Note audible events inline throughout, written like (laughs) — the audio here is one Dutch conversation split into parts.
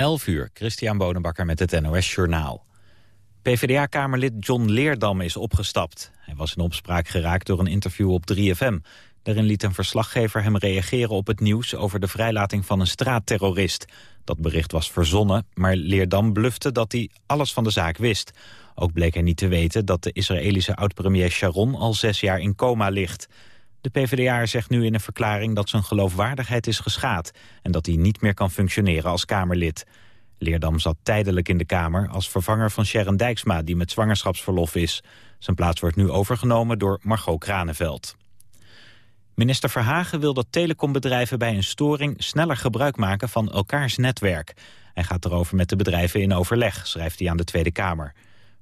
11 uur, Christian Bonenbakker met het NOS Journaal. PvdA-kamerlid John Leerdam is opgestapt. Hij was in opspraak geraakt door een interview op 3FM. Daarin liet een verslaggever hem reageren op het nieuws... over de vrijlating van een straatterrorist. Dat bericht was verzonnen, maar Leerdam blufte dat hij alles van de zaak wist. Ook bleek hij niet te weten dat de Israëlische oud-premier Sharon... al zes jaar in coma ligt... De PvdA zegt nu in een verklaring dat zijn geloofwaardigheid is geschaad... en dat hij niet meer kan functioneren als Kamerlid. Leerdam zat tijdelijk in de Kamer als vervanger van Sharon Dijksma... die met zwangerschapsverlof is. Zijn plaats wordt nu overgenomen door Margot Kraneveld. Minister Verhagen wil dat telecombedrijven bij een storing... sneller gebruik maken van elkaars netwerk. Hij gaat erover met de bedrijven in overleg, schrijft hij aan de Tweede Kamer.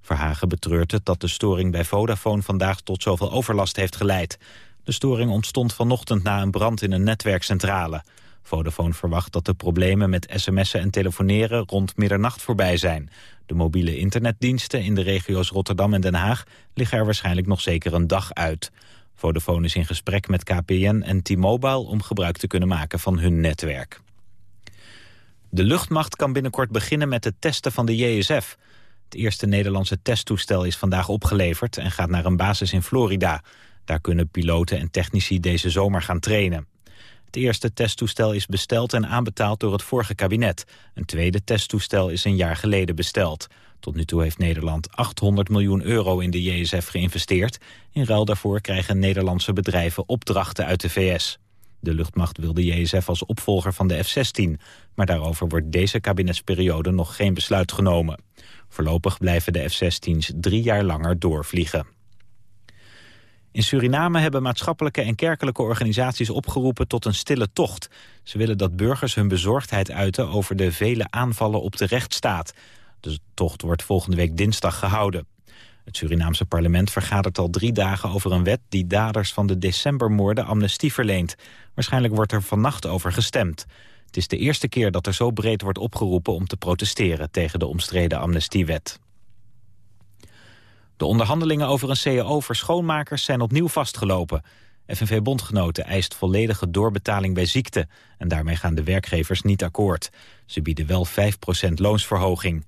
Verhagen betreurt het dat de storing bij Vodafone vandaag tot zoveel overlast heeft geleid. De storing ontstond vanochtend na een brand in een netwerkcentrale. Vodafone verwacht dat de problemen met sms'en en telefoneren rond middernacht voorbij zijn. De mobiele internetdiensten in de regio's Rotterdam en Den Haag liggen er waarschijnlijk nog zeker een dag uit. Vodafone is in gesprek met KPN en T-Mobile om gebruik te kunnen maken van hun netwerk. De luchtmacht kan binnenkort beginnen met het testen van de JSF. Het eerste Nederlandse testtoestel is vandaag opgeleverd en gaat naar een basis in Florida. Daar kunnen piloten en technici deze zomer gaan trainen. Het eerste testtoestel is besteld en aanbetaald door het vorige kabinet. Een tweede testtoestel is een jaar geleden besteld. Tot nu toe heeft Nederland 800 miljoen euro in de JSF geïnvesteerd. In ruil daarvoor krijgen Nederlandse bedrijven opdrachten uit de VS. De luchtmacht wil de JSF als opvolger van de F-16. Maar daarover wordt deze kabinetsperiode nog geen besluit genomen. Voorlopig blijven de F-16's drie jaar langer doorvliegen. In Suriname hebben maatschappelijke en kerkelijke organisaties opgeroepen tot een stille tocht. Ze willen dat burgers hun bezorgdheid uiten over de vele aanvallen op de rechtsstaat. De tocht wordt volgende week dinsdag gehouden. Het Surinaamse parlement vergadert al drie dagen over een wet... die daders van de decembermoorden amnestie verleent. Waarschijnlijk wordt er vannacht over gestemd. Het is de eerste keer dat er zo breed wordt opgeroepen om te protesteren... tegen de omstreden amnestiewet. De onderhandelingen over een cao voor schoonmakers zijn opnieuw vastgelopen. FNV-bondgenoten eist volledige doorbetaling bij ziekte... en daarmee gaan de werkgevers niet akkoord. Ze bieden wel 5% loonsverhoging.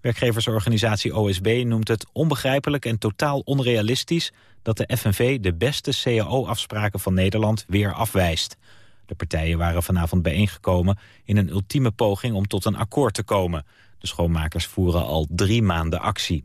Werkgeversorganisatie OSB noemt het onbegrijpelijk en totaal onrealistisch... dat de FNV de beste cao-afspraken van Nederland weer afwijst. De partijen waren vanavond bijeengekomen in een ultieme poging om tot een akkoord te komen. De schoonmakers voeren al drie maanden actie.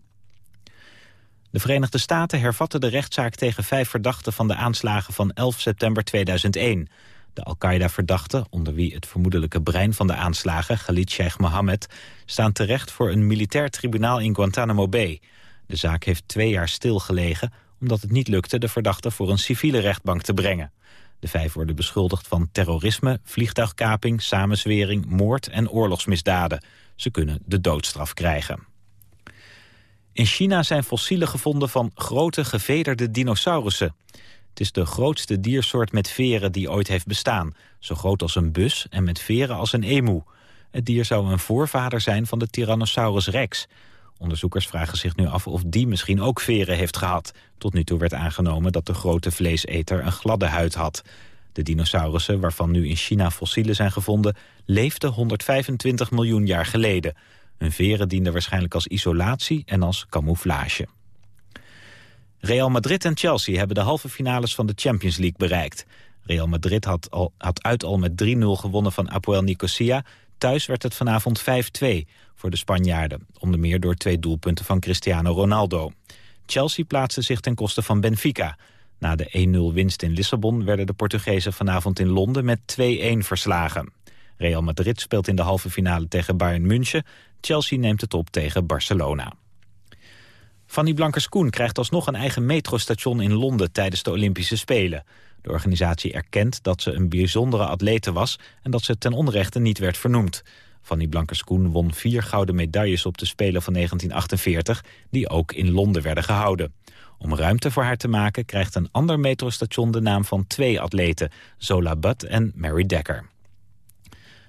De Verenigde Staten hervatten de rechtszaak tegen vijf verdachten van de aanslagen van 11 september 2001. De Al-Qaeda-verdachten, onder wie het vermoedelijke brein van de aanslagen, Khalid Sheikh Mohammed, staan terecht voor een militair tribunaal in Guantanamo Bay. De zaak heeft twee jaar stilgelegen, omdat het niet lukte de verdachten voor een civiele rechtbank te brengen. De vijf worden beschuldigd van terrorisme, vliegtuigkaping, samenzwering, moord en oorlogsmisdaden. Ze kunnen de doodstraf krijgen. In China zijn fossielen gevonden van grote gevederde dinosaurussen. Het is de grootste diersoort met veren die ooit heeft bestaan. Zo groot als een bus en met veren als een emu. Het dier zou een voorvader zijn van de Tyrannosaurus rex. Onderzoekers vragen zich nu af of die misschien ook veren heeft gehad. Tot nu toe werd aangenomen dat de grote vleeseter een gladde huid had. De dinosaurussen, waarvan nu in China fossielen zijn gevonden... leefden 125 miljoen jaar geleden. Hun veren dienden waarschijnlijk als isolatie en als camouflage. Real Madrid en Chelsea hebben de halve finales van de Champions League bereikt. Real Madrid had, al, had uit al met 3-0 gewonnen van Apoel Nicosia. Thuis werd het vanavond 5-2 voor de Spanjaarden. Onder meer door twee doelpunten van Cristiano Ronaldo. Chelsea plaatste zich ten koste van Benfica. Na de 1-0 winst in Lissabon werden de Portugezen vanavond in Londen met 2-1 verslagen. Real Madrid speelt in de halve finale tegen Bayern München. Chelsea neemt het op tegen Barcelona. Fanny Blankers-Koen krijgt alsnog een eigen metrostation in Londen tijdens de Olympische Spelen. De organisatie erkent dat ze een bijzondere atlete was en dat ze ten onrechte niet werd vernoemd. Fanny Blankers-Koen won vier gouden medailles op de Spelen van 1948, die ook in Londen werden gehouden. Om ruimte voor haar te maken krijgt een ander metrostation de naam van twee atleten, Zola Butt en Mary Dekker.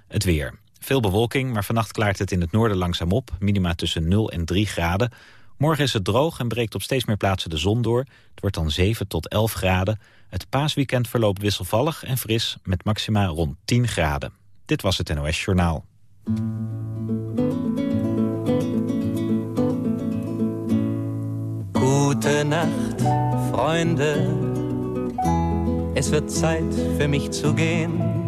Het weer. Veel bewolking, maar vannacht klaart het in het noorden langzaam op. Minima tussen 0 en 3 graden. Morgen is het droog en breekt op steeds meer plaatsen de zon door. Het wordt dan 7 tot 11 graden. Het paasweekend verloopt wisselvallig en fris met maxima rond 10 graden. Dit was het NOS Journaal. Gute Nacht, vrienden. Het wird Zeit für mich zu gehen.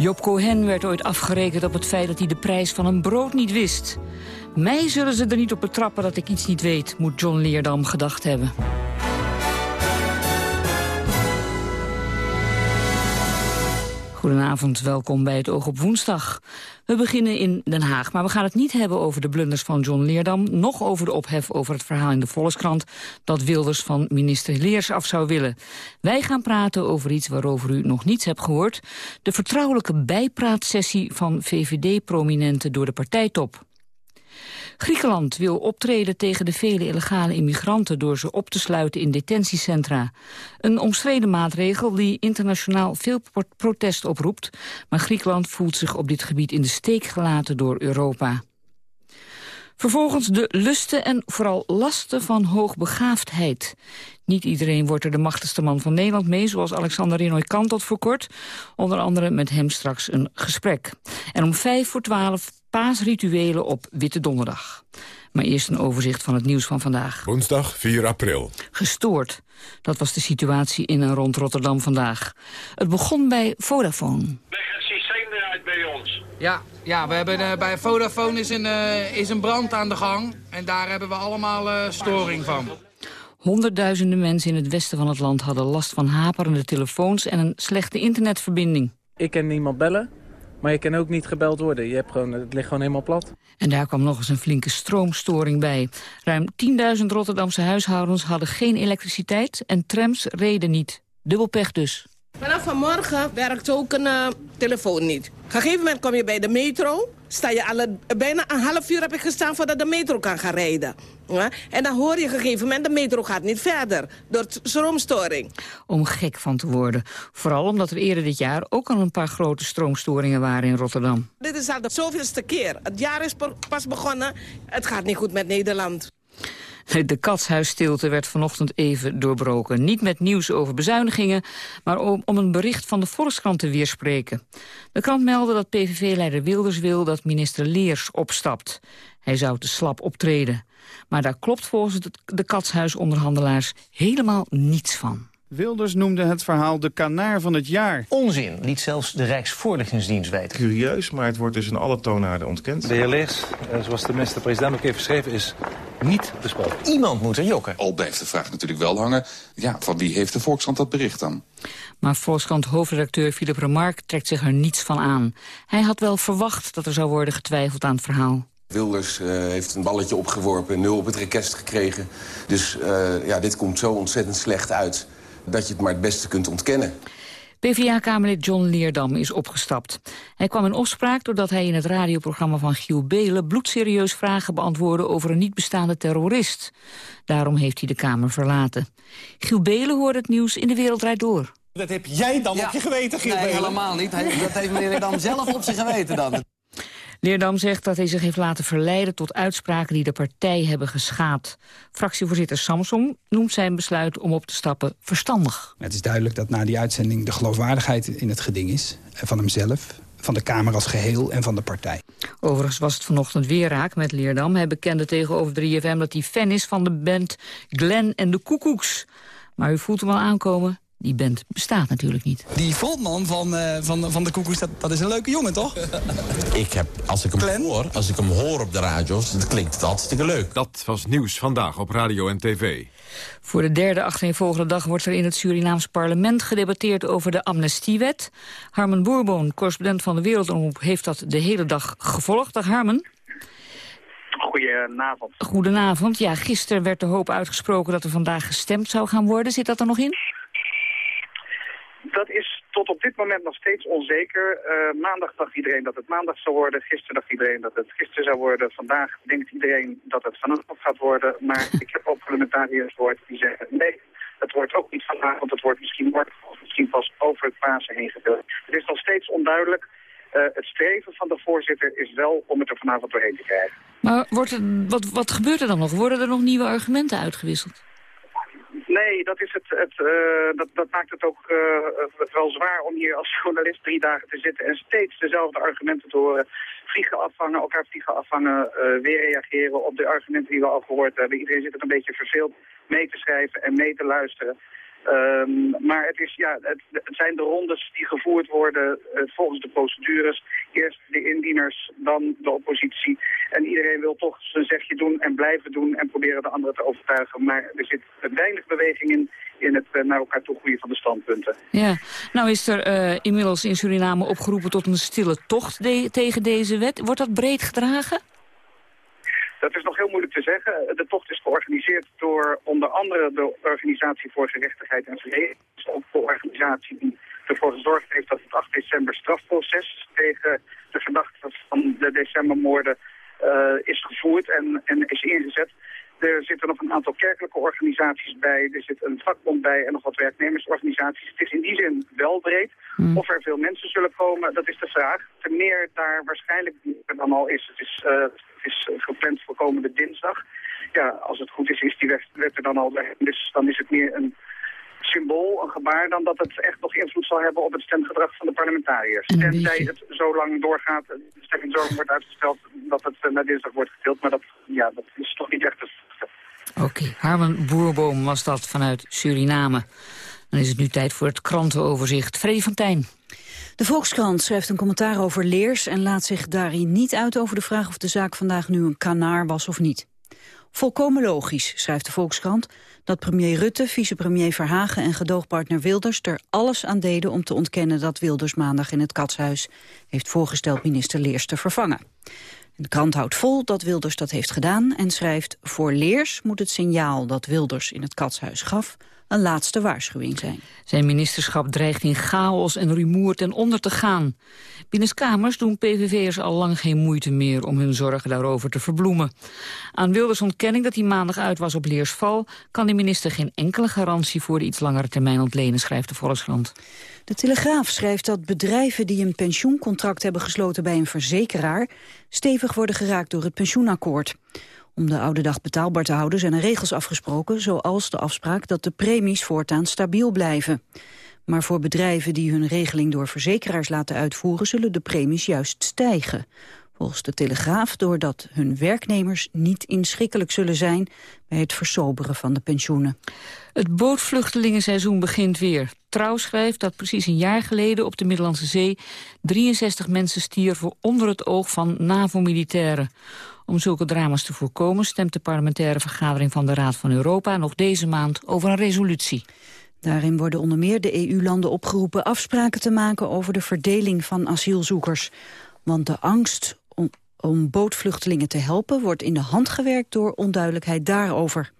Job Cohen werd ooit afgerekend op het feit dat hij de prijs van een brood niet wist. Mij zullen ze er niet op betrappen dat ik iets niet weet, moet John Leerdam gedacht hebben. Goedenavond, welkom bij het Oog op Woensdag. We beginnen in Den Haag, maar we gaan het niet hebben over de blunders van John Leerdam... nog over de ophef over het verhaal in de Volkskrant... dat Wilders van minister Leers af zou willen. Wij gaan praten over iets waarover u nog niets hebt gehoord... de vertrouwelijke bijpraatsessie van VVD-prominenten door de partijtop. Griekenland wil optreden tegen de vele illegale immigranten... door ze op te sluiten in detentiecentra. Een omstreden maatregel die internationaal veel protest oproept... maar Griekenland voelt zich op dit gebied in de steek gelaten door Europa. Vervolgens de lusten en vooral lasten van hoogbegaafdheid. Niet iedereen wordt er de machtigste man van Nederland mee... zoals Alexander Rinoy kan tot voor kort. Onder andere met hem straks een gesprek. En om vijf voor twaalf paasrituelen op Witte Donderdag. Maar eerst een overzicht van het nieuws van vandaag. Woensdag 4 april. Gestoord. Dat was de situatie in en rond Rotterdam vandaag. Het begon bij Vodafone. Leg het systeem eruit bij ons. Ja, ja we hebben, uh, bij Vodafone is een, uh, is een brand aan de gang. En daar hebben we allemaal uh, storing van. Honderdduizenden mensen in het westen van het land hadden last van haperende telefoons en een slechte internetverbinding. Ik ken niemand bellen. Maar je kan ook niet gebeld worden. Je hebt gewoon, het ligt gewoon helemaal plat. En daar kwam nog eens een flinke stroomstoring bij. Ruim 10.000 Rotterdamse huishoudens hadden geen elektriciteit... en trams reden niet. Dubbel pech dus. Vanaf vanmorgen werkt ook een uh, telefoon niet. Op een gegeven moment kom je bij de metro. Sta je alle, bijna een half uur heb ik gestaan voordat de metro kan gaan rijden. Ja? En dan hoor je op een gegeven moment, de metro gaat niet verder. Door stroomstoring. Om gek van te worden. Vooral omdat er eerder dit jaar ook al een paar grote stroomstoringen waren in Rotterdam. Dit is al de zoveelste keer. Het jaar is pas begonnen. Het gaat niet goed met Nederland. De katshuisstilte werd vanochtend even doorbroken. Niet met nieuws over bezuinigingen, maar om, een bericht van de Volkskrant te weerspreken. De krant meldde dat PVV-leider Wilders wil dat minister Leers opstapt. Hij zou te slap optreden. Maar daar klopt volgens de katshuisonderhandelaars helemaal niets van. Wilders noemde het verhaal de kanaar van het jaar. Onzin, liet zelfs de Rijksvoorlichtingsdienst weten. Curieus, maar het wordt dus in alle toonaarden ontkend. De heer Leers, zoals de minister-president ook heeft geschreven, is niet besproken. Iemand moet er jokken. Al blijft de vraag natuurlijk wel hangen, ja, van wie heeft de Volkskrant dat bericht dan? Maar Volkskrant hoofdredacteur Philip Remarque trekt zich er niets van aan. Hij had wel verwacht dat er zou worden getwijfeld aan het verhaal. Wilders uh, heeft een balletje opgeworpen, nul op het rekest gekregen. Dus uh, ja, dit komt zo ontzettend slecht uit dat je het maar het beste kunt ontkennen. PvdA-kamerlid John Leerdam is opgestapt. Hij kwam in opspraak doordat hij in het radioprogramma van Giel Belen... bloedserieus vragen beantwoordde over een niet bestaande terrorist. Daarom heeft hij de Kamer verlaten. Giel Belen hoorde het nieuws in de Wereld Door. Dat heb jij dan ja. op je geweten, Giel nee, Belen? helemaal niet. Dat heeft meneer Leerdam zelf op zijn geweten dan. Leerdam zegt dat hij zich heeft laten verleiden tot uitspraken die de partij hebben geschaad. Fractievoorzitter Samson noemt zijn besluit om op te stappen verstandig. Het is duidelijk dat na die uitzending de geloofwaardigheid in het geding is. Van hemzelf, van de Kamer als geheel en van de partij. Overigens was het vanochtend weer raak met Leerdam. Hij bekende tegenover 3FM dat hij fan is van de band Glenn en de Koekoeks. Maar u voelt hem al aankomen, die band bestaat natuurlijk niet. Die frontman van, uh, van, van de Koekoes, dat, dat is een leuke jongen, toch? Ik heb, als ik hem Glenn? hoor, als ik hem hoor op de radio's, dan klinkt het hartstikke leuk. Dat was nieuws vandaag op radio en tv. Voor de derde achtereenvolgende dag wordt er in het Surinaams parlement gedebatteerd over de amnestiewet. Harmen Boerboon, correspondent van de Wereldomroep, heeft dat de hele dag gevolgd. Dag Harmen. Goedenavond. Goedenavond. Ja, gisteren werd de hoop uitgesproken dat er vandaag gestemd zou gaan worden. Zit dat er nog in? Dat is tot op dit moment nog steeds onzeker. Uh, maandag dacht iedereen dat het maandag zou worden. Gisteren dacht iedereen dat het gisteren zou worden. Vandaag denkt iedereen dat het vanavond gaat worden. Maar (laughs) ik heb ook parlementariërs gehoord die zeggen... nee, het wordt ook niet vandaag, want het wordt misschien morgen... of misschien pas over het Pasen heen gevuld. Het is nog steeds onduidelijk. Uh, het streven van de voorzitter is wel om het er vanavond doorheen te krijgen. Maar wordt er, wat, wat gebeurt er dan nog? Worden er nog nieuwe argumenten uitgewisseld? Nee, dat, is het, het, uh, dat, dat maakt het ook uh, wel zwaar om hier als (laughs) journalist drie dagen te zitten en steeds dezelfde argumenten te horen. Vliegen afvangen, elkaar vliegen afvangen, uh, weer reageren op de argumenten die we al gehoord hebben. Iedereen zit het een beetje verveeld mee te schrijven en mee te luisteren. Um, maar het, is, ja, het, zijn de rondes die gevoerd worden uh, volgens de procedures. Eerst de indieners, dan de oppositie. En iedereen wil toch zijn zegje doen en blijven doen en proberen de anderen te overtuigen. Maar er zit weinig beweging in, in het uh, naar elkaar toegroeien van de standpunten. Ja, nou is er uh, inmiddels in Suriname opgeroepen tot een stille tocht tegen deze wet. Wordt dat breed gedragen? Dat is nog heel moeilijk te zeggen. De tocht is georganiseerd door onder andere de Organisatie voor Gerechtigheid en Vrede. Dus ook de organisatie die ervoor gezorgd heeft dat het 8 december strafproces tegen de verdachten van de decembermoorden uh, is gevoerd en, en is ingezet. Er zitten nog een aantal kerkelijke organisaties bij, er zit een vakbond bij en nog wat werknemersorganisaties. Het is in die zin wel breed. Hmm. Of er veel mensen zullen komen, dat is de vraag. Ten meer daar waarschijnlijk dan al is. Het is, uh, het is gepland voor komende dinsdag. Ja, als het goed is, is die wet er dan al. Dus dan is het meer een symbool, een gebaar, dan dat het echt nog invloed zal hebben op het stemgedrag van de parlementariërs. Tenzij het zo lang doorgaat, de stemming zo lang wordt uitgesteld, dat het uh, naar dinsdag wordt gedeeld. Maar dat, ja, dat is toch niet echt het Oké, okay. Harmen Boerboom was dat vanuit Suriname. Dan is het nu tijd voor het krantenoverzicht. Freddy van Tijn. De Volkskrant schrijft een commentaar over Leers... en laat zich daarin niet uit over de vraag of de zaak vandaag nu een kanaar was of niet. Volkomen logisch, schrijft de Volkskrant, dat premier Rutte, vicepremier Verhagen en gedoogpartner Wilders er alles aan deden om te ontkennen dat Wilders maandag in het Katshuis heeft voorgesteld minister Leers te vervangen. De krant houdt vol dat Wilders dat heeft gedaan en schrijft... voor Leers moet het signaal dat Wilders in het katshuis gaf een laatste waarschuwing zijn. Zijn ministerschap dreigt in chaos en rumoer ten onder te gaan. Binnenskamers doen PVV'ers al lang geen moeite meer om hun zorgen daarover te verbloemen. Aan Wilders ontkenning dat hij maandag uit was op Leersval... kan de minister geen enkele garantie voor de iets langere termijn ontlenen, schrijft de Volkskrant. De Telegraaf schrijft dat bedrijven die een pensioencontract hebben gesloten bij een verzekeraar... stevig worden geraakt door het pensioenakkoord. Om de oude dag betaalbaar te houden zijn er regels afgesproken... zoals de afspraak dat de premies voortaan stabiel blijven. Maar voor bedrijven die hun regeling door verzekeraars laten uitvoeren... zullen de premies juist stijgen. Volgens de Telegraaf doordat hun werknemers niet inschikkelijk zullen zijn... bij het versoberen van de pensioenen. Het bootvluchtelingenseizoen begint weer. Trouw schrijft dat precies een jaar geleden op de Middellandse Zee... 63 mensen stierven onder het oog van NAVO-militairen. Om zulke drama's te voorkomen stemt de parlementaire vergadering van de Raad van Europa nog deze maand over een resolutie. Daarin worden onder meer de EU-landen opgeroepen afspraken te maken over de verdeling van asielzoekers. Want de angst om, om bootvluchtelingen te helpen wordt in de hand gewerkt door onduidelijkheid daarover.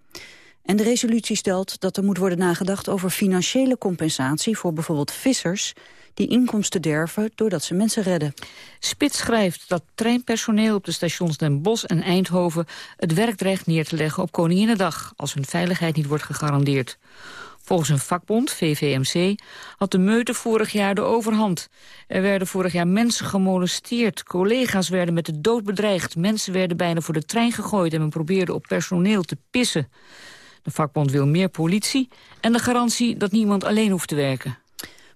En de resolutie stelt dat er moet worden nagedacht over financiële compensatie voor bijvoorbeeld vissers die inkomsten derven doordat ze mensen redden. Spits schrijft dat treinpersoneel op de stations Den Bosch en Eindhoven het werk dreigt neer te leggen op Koninginnedag als hun veiligheid niet wordt gegarandeerd. Volgens een vakbond, VVMC, had de meute vorig jaar de overhand. Er werden vorig jaar mensen gemolesteerd, collega's werden met de dood bedreigd... mensen werden bijna voor de trein gegooid en men probeerde op personeel te pissen. De vakbond wil meer politie en de garantie dat niemand alleen hoeft te werken.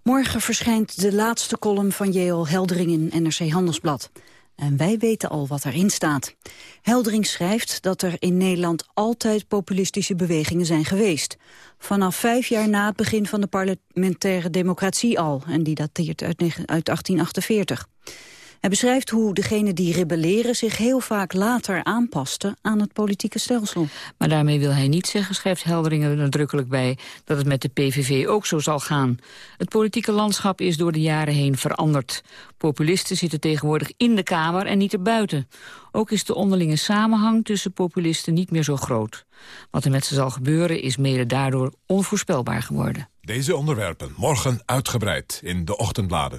Morgen verschijnt de laatste column van J.L. Heldering in NRC Handelsblad. En wij weten al wat erin staat. Heldering schrijft dat er in Nederland altijd populistische bewegingen zijn geweest. Vanaf vijf jaar na het begin van de parlementaire democratie al. En die dateert uit 1848. Hij beschrijft hoe degenen die rebelleren zich heel vaak later aanpasten aan het politieke stelsel. Maar daarmee wil hij niet zeggen, schrijft Heldering er nadrukkelijk bij, dat het met de PVV ook zo zal gaan. Het politieke landschap is door de jaren heen veranderd. Populisten zitten tegenwoordig in de Kamer en niet erbuiten. Ook is de onderlinge samenhang tussen populisten niet meer zo groot. Wat er met ze zal gebeuren is mede daardoor onvoorspelbaar geworden. Deze onderwerpen morgen uitgebreid in de ochtendbladen.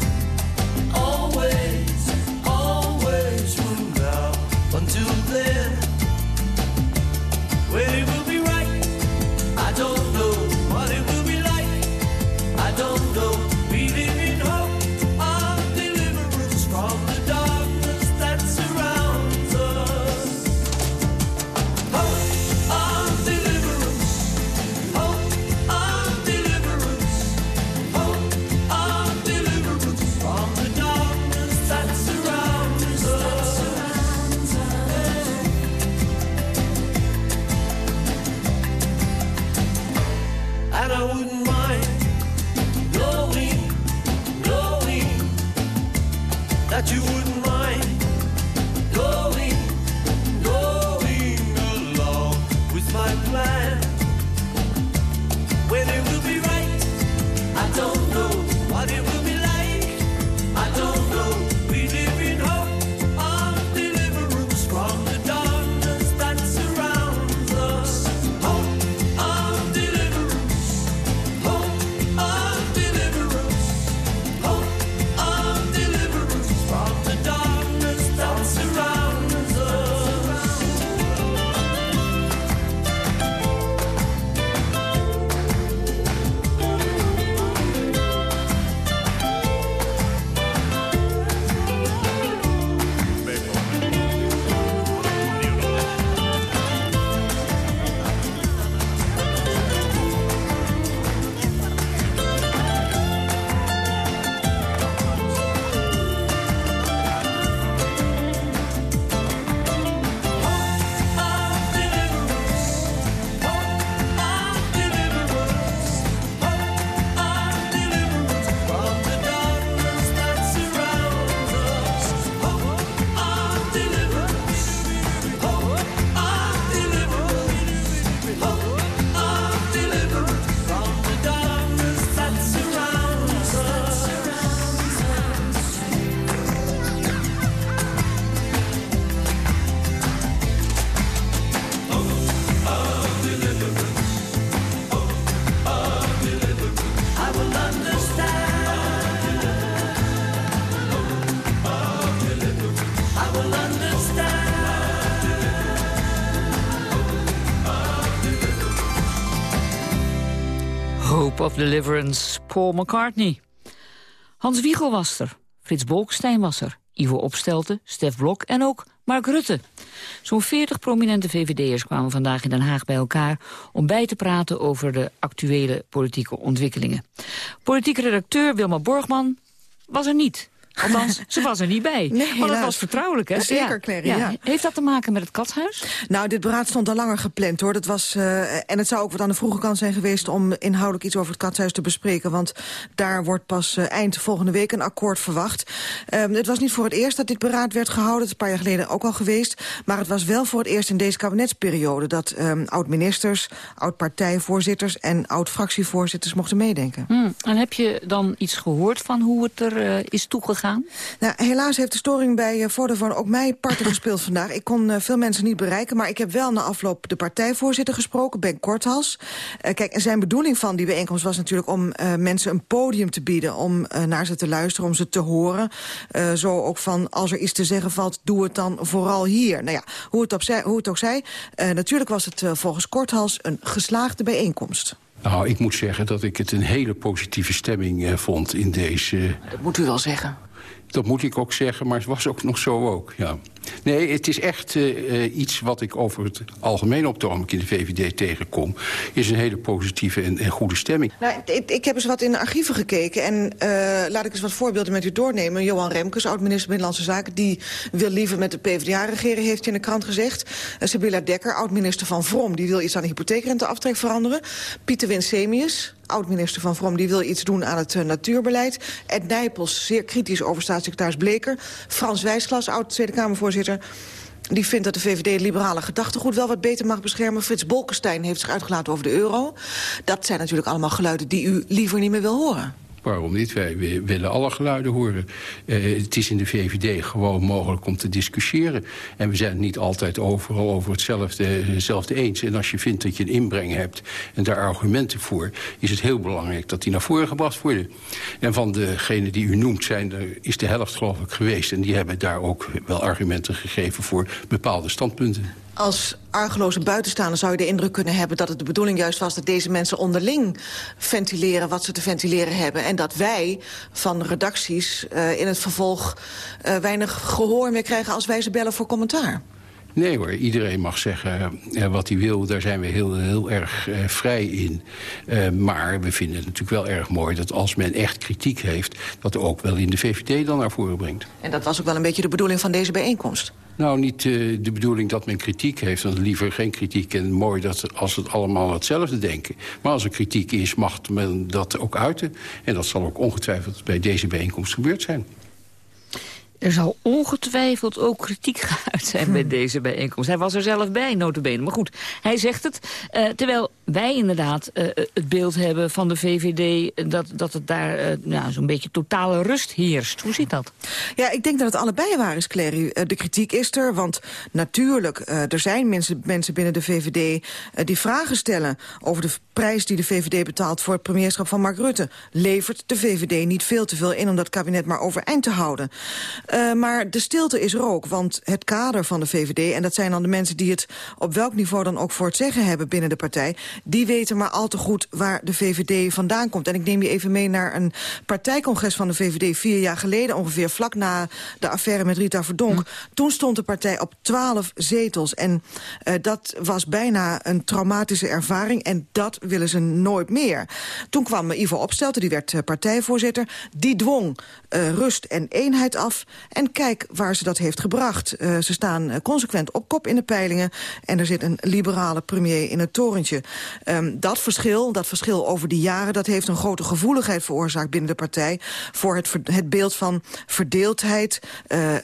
Deliverance, Paul McCartney. Hans Wiegel was er, Frits Bolkestein was er, Ivo Opstelten, Stef Blok en ook Mark Rutte. Zo'n 40 prominente VVD'ers kwamen vandaag in Den Haag bij elkaar... om bij te praten over de actuele politieke ontwikkelingen. Politiek redacteur Wilma Borgman was er niet. Althans, ze was er niet bij. (laughs) Nee, maar dat was vertrouwelijk, hè? Zeker, Clary, ja. Heeft dat te maken met het katshuis? Nou, dit beraad stond al langer gepland, hoor. Dat was, eh, en het zou ook wat aan de vroege kant zijn geweest... om inhoudelijk iets over het katshuis te bespreken. Want daar wordt pas eh, eind volgende week een akkoord verwacht. Ehm, het was niet voor het eerst dat dit beraad werd gehouden. Het is een paar jaar geleden ook al geweest. Maar het was wel voor het eerst in deze kabinetsperiode... dat ehm, oud-ministers, oud-partijvoorzitters en oud-fractievoorzitters mochten meedenken. Hmm. En heb je dan iets gehoord van hoe het er eh, is toegegaan? Nou, helaas heeft de storing bij uh, Vodafone ook mij parten (laughs) gespeeld vandaag. Ik kon uh, veel mensen niet bereiken, maar ik heb wel na afloop de partijvoorzitter gesproken, Ben Korthals. Uh, kijk, zijn bedoeling van die bijeenkomst was natuurlijk om mensen een podium te bieden, om naar ze te luisteren, om ze te horen. zo ook van, als er iets te zeggen valt, doe het dan vooral hier. Nou ja, hoe het, op zij, hoe het ook zij, natuurlijk was het volgens Korthals een geslaagde bijeenkomst. Nou, ik moet zeggen dat ik het een hele positieve stemming uh, vond in deze... Dat moet u wel zeggen. Dat moet ik ook zeggen, maar het was ook nog zo ook, ja. Nee, het is echt uh, iets wat ik over het algemeen op de in de VVD tegenkom. Is een hele positieve en, en goede stemming. Nou, ik, ik, heb eens wat in de archieven gekeken. En uh, laat ik eens wat voorbeelden met u doornemen. Johan Remkes, oud-minister Binnenlandse Zaken... die wil liever met de PvdA regeren, heeft in de krant gezegd. Uh, Dekker, oud-minister van Vrom... die wil iets aan de hypotheekrenteaftrek veranderen. Pieter Winsemius, oud-minister van Vrom... die wil iets doen aan het uh, natuurbeleid. Ed Nijpels, zeer kritisch over staatssecretaris Bleker. Frans Wijsglas, oud-Tweede Kamervoorzitter... Die vindt dat de VVD liberale gedachtegoed wel wat beter mag beschermen. Frits Bolkestein heeft zich uitgelaten over de euro. Dat zijn natuurlijk allemaal geluiden die u liever niet meer wil horen. Waarom niet? Wij willen alle geluiden horen. Uh, het is in de VVD gewoon mogelijk om te discussiëren. En we zijn het niet altijd overal over hetzelfde, hetzelfde eens. En als je vindt dat je een inbreng hebt en daar argumenten voor... is het heel belangrijk dat die naar voren gebracht worden. En van degenen die u noemt zijn er, is de helft geloof ik geweest. En die hebben daar ook wel argumenten gegeven voor bepaalde standpunten. Als argeloze buitenstaander zou je de indruk kunnen hebben... dat het de bedoeling juist was dat deze mensen onderling ventileren... wat ze te ventileren hebben. En dat wij van redacties uh, in het vervolg uh, weinig gehoor meer krijgen... als wij ze bellen voor commentaar. Nee hoor, iedereen mag zeggen uh, wat hij wil. Daar zijn we heel, heel erg vrij in. Uh, maar we vinden het natuurlijk wel erg mooi dat als men echt kritiek heeft... dat ook wel in de VVD dan naar voren brengt. En dat was ook wel een beetje de bedoeling van deze bijeenkomst? Nou, niet uh, de bedoeling dat men kritiek heeft. Want liever geen kritiek. En mooi dat als het allemaal hetzelfde denken. Maar als er kritiek is, mag men dat ook uiten. En dat zal ook ongetwijfeld bij deze bijeenkomst gebeurd zijn. Er zal ongetwijfeld ook kritiek geuit zijn bij deze bijeenkomst. Hij was er zelf bij, notabene. Maar goed, hij zegt het. Uh, terwijl wij inderdaad uh, het beeld hebben van de VVD... dat, dat het daar nou, zo'n beetje totale rust heerst. Hoe zit dat? Ja, ik denk dat het allebei waar is, Clary. de kritiek is er, want natuurlijk... er zijn mensen, mensen binnen de VVD die vragen stellen... over de prijs die de VVD betaalt voor het premierschap van Mark Rutte. Levert de VVD niet veel te veel in om dat kabinet maar overeind te houden? Maar de stilte is er ook, want het kader van de VVD... en dat zijn dan de mensen die het op welk niveau dan ook voor het zeggen hebben binnen de partij... die weten maar al te goed waar de VVD vandaan komt. En ik neem je even mee naar een partijcongres van de VVD... vier jaar geleden ongeveer, vlak na de affaire met Rita Verdonk. Hm. Toen stond de partij op twaalf zetels. En uh, dat was bijna een traumatische ervaring. En dat willen ze nooit meer. Toen kwam Ivo Opstelten, die werd uh, partijvoorzitter. Die dwong uh, rust en eenheid af. En kijk waar ze dat heeft gebracht. Uh, ze staan consequent op kop in de peilingen. En er zit een liberale premier in het torentje. Um, dat verschil, dat verschil over die jaren... dat heeft een grote gevoeligheid veroorzaakt binnen de partij... voor het, het beeld van verdeeldheid. Uh,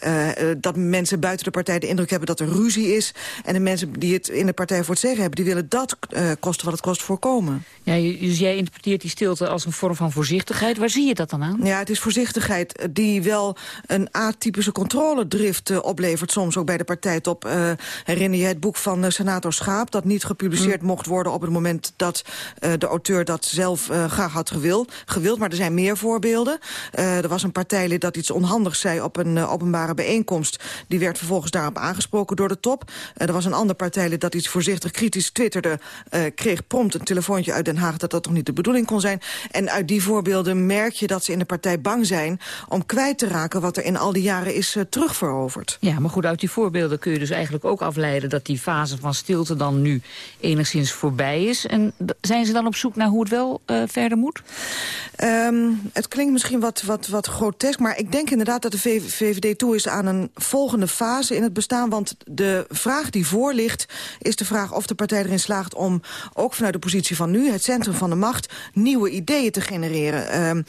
dat mensen buiten de partij de indruk hebben dat er ruzie is. En de mensen die het in de partij voor het zeggen hebben... die willen dat kosten wat het kost voorkomen. Ja, dus jij interpreteert die stilte als een vorm van voorzichtigheid. Waar zie je dat dan aan? Ja, het is voorzichtigheid die wel een atypische controledrift uh, oplevert... soms ook bij de partijtop. Uh, herinner je het boek van uh, senator Schaap... dat niet gepubliceerd mm. mocht worden op het moment dat uh, de auteur dat zelf uh, graag had gewild, gewild. Maar er zijn meer voorbeelden. Uh, er was een partijlid dat iets onhandigs zei op een openbare bijeenkomst. Die werd vervolgens daarop aangesproken door de top. Er was een ander partijlid dat iets voorzichtig kritisch twitterde... Kreeg prompt een telefoontje uit Den Haag dat dat toch niet de bedoeling kon zijn. En uit die voorbeelden merk je dat ze in de partij bang zijn... om kwijt te raken wat er in al die jaren is terugveroverd. Ja, maar goed, uit die voorbeelden kun je dus eigenlijk ook afleiden... dat die fase van stilte dan nu enigszins voorbij is. En zijn ze dan op zoek naar hoe het wel uh, verder moet? Um, het klinkt misschien wat, wat, wat grotesk, maar ik denk inderdaad dat de VVD toe is aan een volgende fase in het bestaan. Want de vraag die voor ligt is de vraag of de partij erin slaagt om ook vanuit de positie van nu, het centrum van de macht, nieuwe ideeën te genereren. En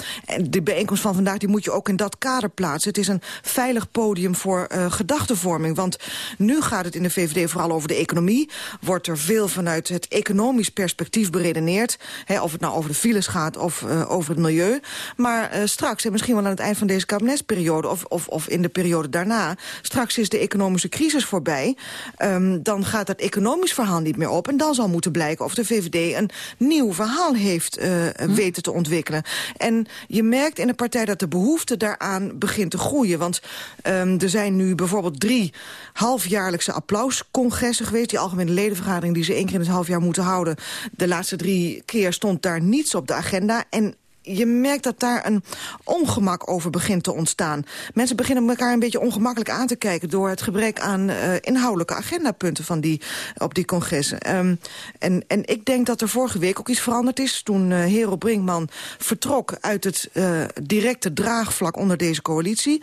de bijeenkomst van vandaag die moet je ook in dat kader plaatsen. Het is een veilig podium voor uh, gedachtenvorming. Want nu gaat het in de VVD vooral over de economie. Wordt er veel vanuit het economisch perspectief beredeneerd. Hè, of het nou over de files gaat of uh, over het milieu. Maar uh, straks, en misschien wel aan het eind van deze kabinetsperiode... Of, of, of in de periode daarna, straks is de economische crisis voorbij... Um, dan gaat dat economisch verhaal niet meer op. En dan zal moeten blijken of de VVD een nieuw verhaal heeft uh, hm. weten te ontwikkelen. En je merkt in de partij dat de behoefte daaraan begint te groeien. Want um, er zijn nu bijvoorbeeld drie halfjaarlijkse applauscongressen geweest. Die algemene ledenvergadering die ze één keer in het half jaar moeten houden. De laatste drie keer stond daar niets op de agenda. En je merkt dat daar een ongemak over begint te ontstaan. Mensen beginnen elkaar een beetje ongemakkelijk aan te kijken... door het gebrek aan uh, inhoudelijke agendapunten van die, op die congressen. Um, en, en ik denk dat er vorige week ook iets veranderd is... toen uh, Hero Brinkman vertrok uit het uh, directe draagvlak onder deze coalitie.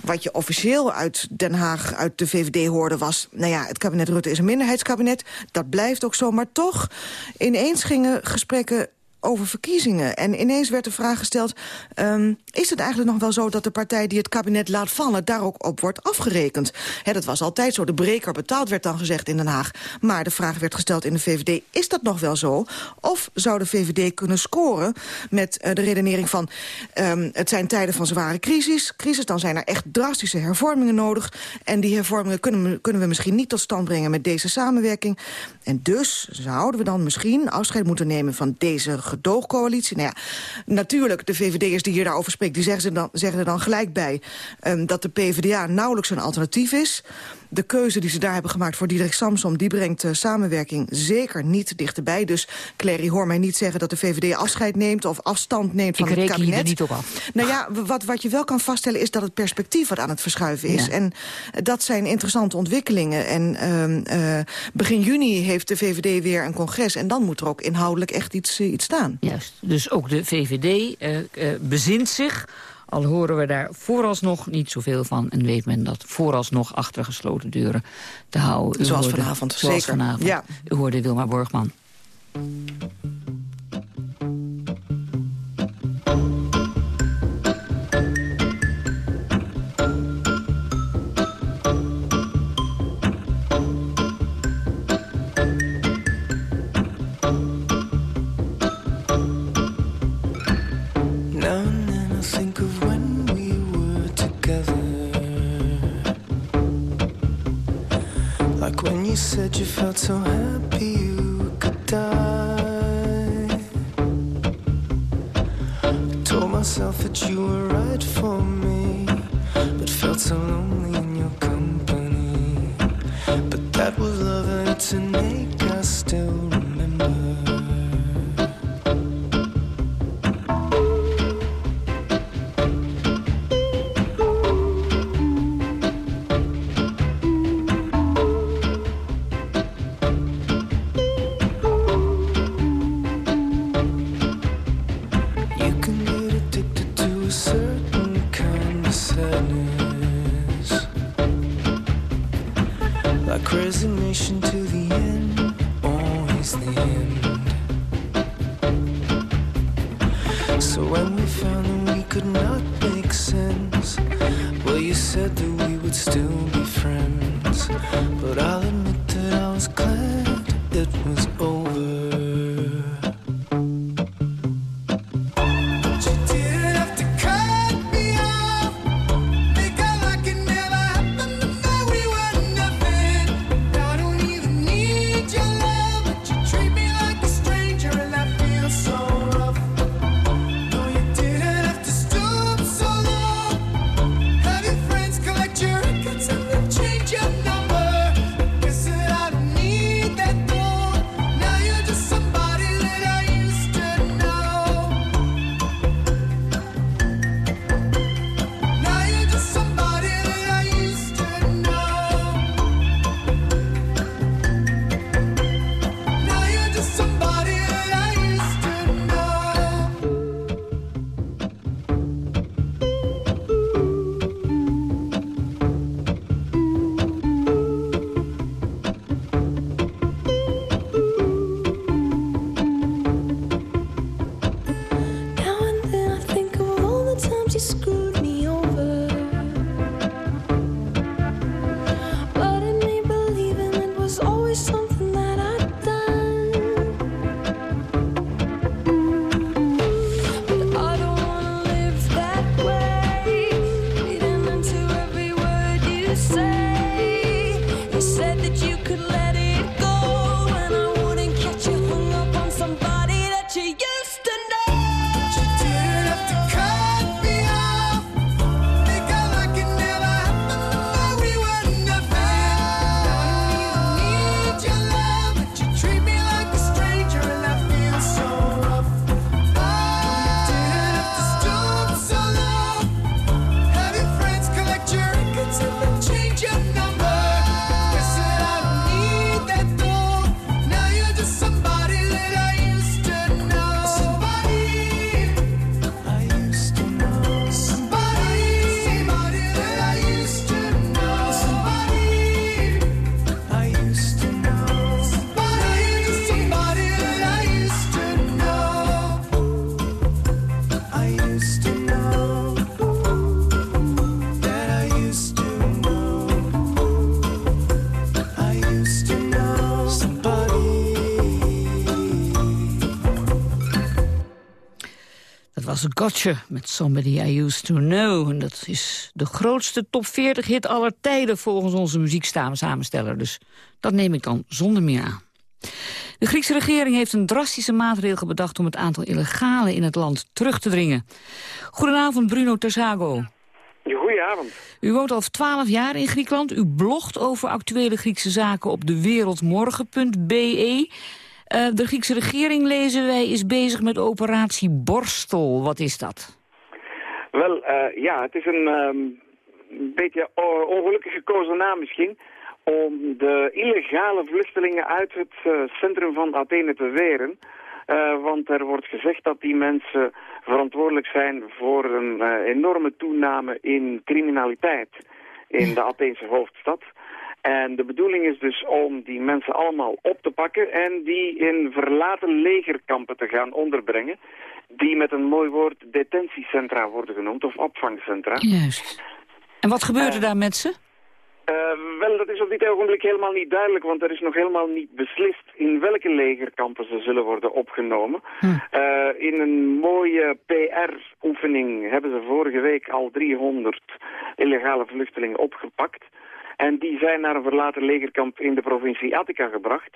Wat je officieel uit Den Haag, uit de VVD hoorde was... nou ja, het kabinet Rutte is een minderheidskabinet. Dat blijft ook zo, maar toch ineens gingen gesprekken over verkiezingen. En ineens werd de vraag gesteld... Um, is het eigenlijk nog wel zo dat de partij die het kabinet laat vallen... daar ook op wordt afgerekend? Dat was altijd zo. De breker betaald werd dan gezegd in Den Haag. Maar de vraag werd gesteld in de VVD. Is dat nog wel zo? Of zou de VVD kunnen scoren met uh, de redenering van... Um, het zijn tijden van zware crisis, crisis... dan zijn er echt drastische hervormingen nodig. En die hervormingen kunnen kunnen we misschien niet tot stand brengen... met deze samenwerking. En dus zouden we dan misschien afscheid moeten nemen van deze gedoogcoalitie. Nou ja, natuurlijk, de VVD'ers die hier daarover spreken... die zeggen, ze dan, zeggen er dan gelijk bij um, dat de PvdA nauwelijks een alternatief is de keuze die ze daar hebben gemaakt voor Diederik Samsom... die brengt samenwerking zeker niet dichterbij. Dus Clary, hoor mij niet zeggen dat de VVD afscheid neemt... of afstand neemt van Ik het kabinet. Ik er niet op af. Nou ja, wat, wat je wel kan vaststellen is dat het perspectief wat aan het verschuiven is. Ja. En dat zijn interessante ontwikkelingen. En uh, uh, begin juni heeft de VVD weer een congres... en dan moet er ook inhoudelijk echt iets, iets staan. Juist, dus ook de VVD bezint zich al horen we daar vooralsnog niet zoveel van... en weet men dat vooralsnog achter gesloten deuren te houden. U zoals hoorde, vanavond, zoals zeker. vanavond. Ja. U hoorde Wilma Borgman. Felt so happy was Gotcha met Somebody I Used To Know. En dat is de grootste top 40 hit aller tijden volgens onze muzieksamensteller. Dus dat neem ik dan zonder meer aan. De Griekse regering heeft een drastische maatregel bedacht... om het aantal illegalen in het land terug te dringen. Goedenavond, Bruno Terzago. Goedenavond. U woont al 12 jaar in Griekenland. U blogt over actuele Griekse zaken op de wereldmorgen.be. Uh, de Griekse regering, lezen wij, is bezig met operatie Borstel. Wat is dat? Wel, uh, ja, het is een um, beetje ongelukkig gekozen naam misschien... om de illegale vluchtelingen uit het uh, centrum van Athene te weren... Want er wordt gezegd dat die mensen verantwoordelijk zijn voor een enorme toename in criminaliteit in de Atheense hoofdstad. En de bedoeling is dus om die mensen allemaal op te pakken en die in verlaten legerkampen te gaan onderbrengen. Die met een mooi woord detentiecentra worden genoemd, of opvangcentra. Juist. En wat gebeurde uh, daar met ze? Uh, wel, dat is op dit ogenblik helemaal niet duidelijk, want er is nog helemaal niet beslist in welke legerkampen ze zullen worden opgenomen. Hm. Uh, in een mooie PR-oefening hebben ze vorige week al 300 illegale vluchtelingen opgepakt. En die zijn naar een verlaten legerkamp in de provincie Attica gebracht.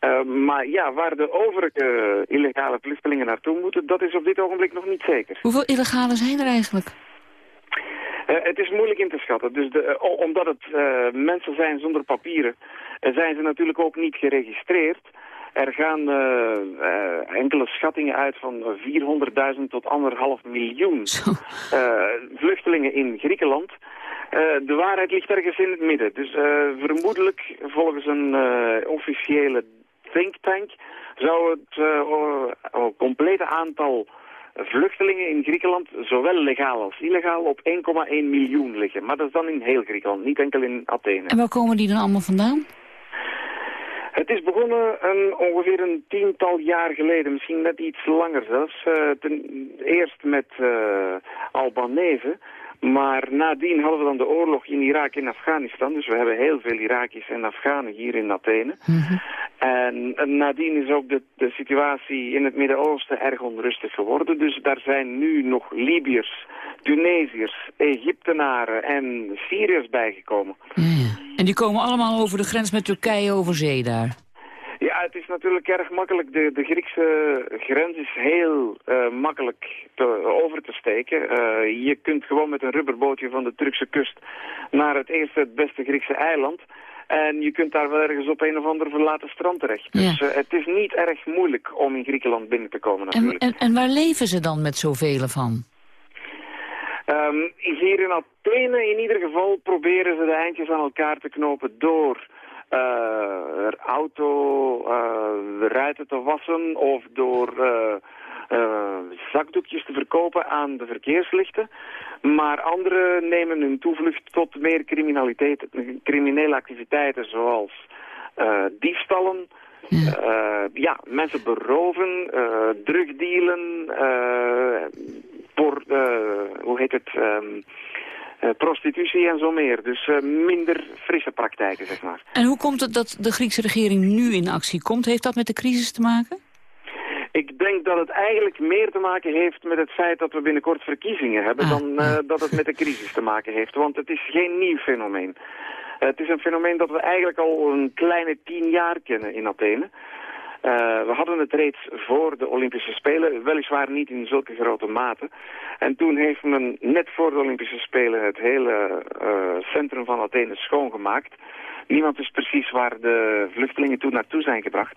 Uh, maar ja, waar de overige illegale vluchtelingen naartoe moeten, dat is op dit ogenblik nog niet zeker. Hoeveel illegale zijn er eigenlijk? Uh, het is moeilijk in te schatten. Dus de, uh, omdat het mensen zijn zonder papieren, zijn ze natuurlijk ook niet geregistreerd. Er gaan enkele schattingen uit van 400.000 tot anderhalf miljoen vluchtelingen in Griekenland. De waarheid ligt ergens in het midden. Dus vermoedelijk, volgens een officiële think tank, zou het complete aantal vluchtelingen in Griekenland, zowel legaal als illegaal, op 1,1 miljoen liggen. Maar dat is dan in heel Griekenland, niet enkel in Athene. En waar komen die dan allemaal vandaan? Het is begonnen een, ongeveer een tiental jaar geleden, misschien net iets langer zelfs. Uh, ten eerst met uh, Albanese, maar nadien hadden we dan de oorlog in Irak en Afghanistan. Dus we hebben heel veel Irakisch en Afghanen hier in Athene. Mm -hmm. En, en nadien is ook de, de situatie in het Midden-Oosten erg onrustig geworden. Dus daar zijn nu nog Libiërs, Tunesiërs, Egyptenaren en Syriërs bijgekomen. Ja, en die komen allemaal over de grens met Turkije over zee daar? Ja, het is natuurlijk erg makkelijk. De, de Griekse grens is heel uh, makkelijk te, over te steken. Uh, je kunt gewoon met een rubberbootje van de Turkse kust naar het eerste, het beste Griekse eiland. En je kunt daar wel ergens op een of ander verlaten strand terecht. Ja. Dus uh, het is niet erg moeilijk om in Griekenland binnen te komen natuurlijk. En, en, en waar leven ze dan met zoveel van? Um, hier in Athene in ieder geval proberen ze de eindjes aan elkaar te knopen door auto uh, ruiten te wassen of door uh, zakdoekjes te verkopen aan de verkeerslichten. Maar anderen nemen hun toevlucht tot meer criminaliteit, criminele activiteiten zoals diefstallen, ja. Uh, ja, mensen beroven, uh, drugdealen, hoe heet het... Um, uh, prostitutie en zo meer. Dus uh, minder frisse praktijken, zeg maar. En hoe komt het dat de Griekse regering nu in actie komt? Heeft dat met de crisis te maken? Ik denk dat het eigenlijk meer te maken heeft met het feit dat we binnenkort verkiezingen hebben... Ah, dan uh, dat het met de crisis te maken heeft. Want het is geen nieuw fenomeen. het is een fenomeen dat we eigenlijk al een kleine tien jaar kennen in Athene. Uh, we hadden het reeds voor de Olympische Spelen, weliswaar niet in zulke grote mate. En toen heeft men net voor de Olympische Spelen het hele uh, centrum van Athene schoongemaakt. Niemand wist precies waar de vluchtelingen toen naartoe zijn gebracht.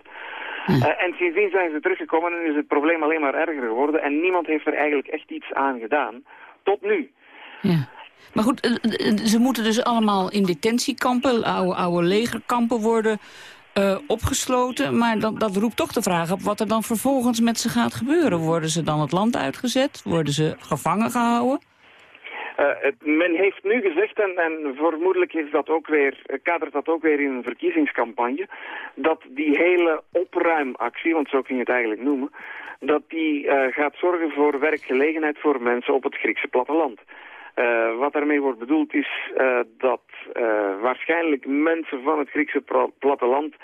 Hm. Uh, en sindsdien zijn ze teruggekomen en is het probleem alleen maar erger geworden. En niemand heeft er eigenlijk echt iets aan gedaan. Tot nu. Ja. Maar goed, ze moeten dus allemaal in detentiekampen, oude, oude legerkampen worden uh, opgesloten. Maar dat, dat roept toch de vraag op wat er dan vervolgens met ze gaat gebeuren. Worden ze dan het land uitgezet? Worden ze gevangen gehouden? Het, men heeft nu gezegd, en, en vermoedelijk is dat ook weer, kadert dat ook weer in een verkiezingscampagne, dat die hele opruimactie, want zo kun je het eigenlijk noemen, dat die gaat zorgen voor werkgelegenheid voor mensen op het Griekse platteland. Uh, wat daarmee wordt bedoeld is uh, dat uh, waarschijnlijk mensen van het Griekse platteland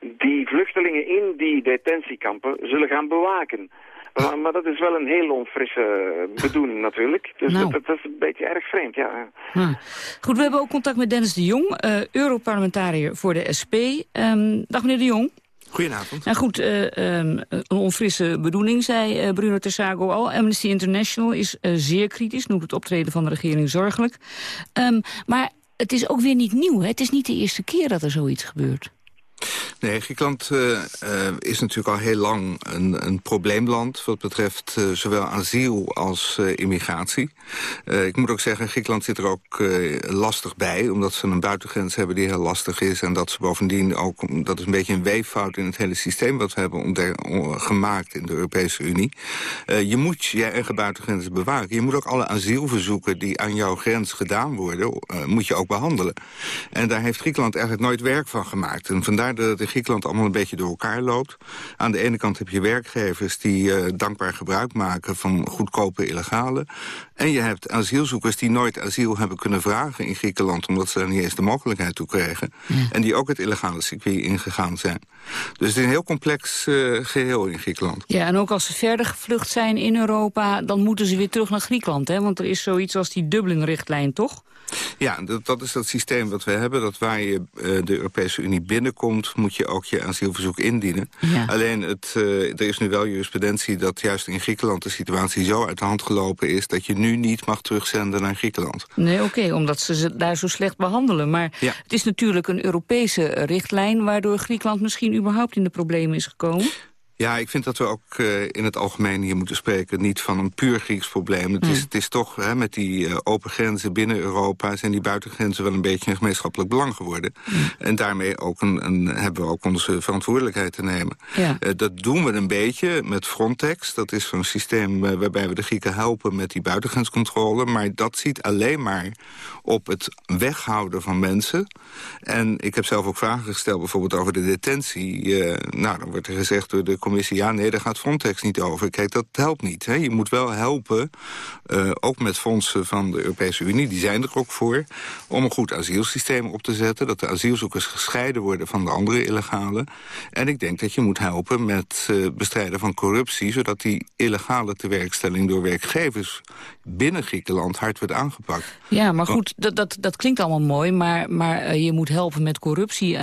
die vluchtelingen in die detentiekampen zullen gaan bewaken. Maar, maar dat is wel een heel onfrisse bedoeling natuurlijk. Dus Nou. dat, dat is een beetje erg vreemd, ja. Ah. Goed, we hebben ook contact met Dennis de Jong, eh, Europarlementariër voor de SP. Ehm, dag meneer de Jong. Goedenavond. Nou goed, eh, ehm, een onfrisse bedoeling, zei eh, Bruno Tersago al. Amnesty International is eh, zeer kritisch, noemt het optreden van de regering zorgelijk. Ehm, maar het is ook weer niet nieuw, hè? Het is niet de eerste keer dat er zoiets gebeurt. Nee, Griekenland eh, eh, is natuurlijk al heel lang een, een probleemland... wat betreft eh, zowel asiel als immigratie. Ik moet ook zeggen, Griekenland zit er ook lastig bij... omdat ze een buitengrens hebben die heel lastig is... en dat ze bovendien ook, dat is een beetje een weeffout... in het hele systeem wat we hebben gemaakt in de Europese Unie. Je moet je eigen buitengrenzen bewaken. Je moet ook alle asielverzoeken die aan jouw grens gedaan worden... moet je ook behandelen. En daar heeft Griekenland eigenlijk nooit werk van gemaakt. En vandaar dat het in Griekenland allemaal een beetje door elkaar loopt. Aan de ene kant heb je werkgevers die eh, dankbaar gebruik maken van goedkope illegale. En je hebt asielzoekers die nooit asiel hebben kunnen vragen in Griekenland... omdat ze daar niet eens de mogelijkheid toe kregen. En die ook het illegale circuit ingegaan zijn. Dus het is een heel complex eh, geheel in Griekenland. Ja, en ook als ze verder gevlucht zijn in Europa... dan moeten ze weer terug naar Griekenland, hè? Want er is zoiets als die Dublin-richtlijn, toch? Ja, dat, dat is dat systeem wat we hebben. Dat waar je eh, de Europese Unie binnenkomt... moet je ook je asielverzoek indienen. Ja. Alleen, het, eh, er is nu wel jurisprudentie dat juist in Griekenland... de situatie zo uit de hand gelopen is... dat je nu niet mag terugzenden naar Griekenland. Nee, oké, omdat ze ze daar zo slecht behandelen. Maar Ja. het is natuurlijk een Europese richtlijn... waardoor Griekenland misschien überhaupt in de problemen is gekomen. Ja, ik vind dat we ook eh, in het algemeen hier moeten spreken... niet van een puur Grieks probleem. Het, is, Hmm. het is toch hè, met die eh, open grenzen binnen Europa... zijn die buitengrenzen wel een beetje een gemeenschappelijk belang geworden. En daarmee ook een, een, hebben we ook onze verantwoordelijkheid te nemen. Ja. Eh, dat doen we een beetje met Frontex. Dat is zo'n systeem waarbij we de Grieken helpen met die buitengrenscontrole. Maar dat ziet alleen maar op het weghouden van mensen. En ik heb zelf ook vragen gesteld bijvoorbeeld over de detentie. Nou, dan wordt er gezegd door de commissie... ja, nee, daar gaat Frontex niet over. Kijk, dat helpt niet. Hè. Je moet wel helpen, eh, ook met fondsen van de Europese Unie... die zijn er ook voor, om een goed asielsysteem op te zetten... dat de asielzoekers gescheiden worden van de andere illegale. En ik denk dat je moet helpen met eh, bestrijden van corruptie... zodat die illegale tewerkstelling door werkgevers binnen Griekenland hard wordt aangepakt. Ja, maar goed, dat, dat, dat klinkt allemaal mooi, maar, maar eh, je moet helpen met corruptie.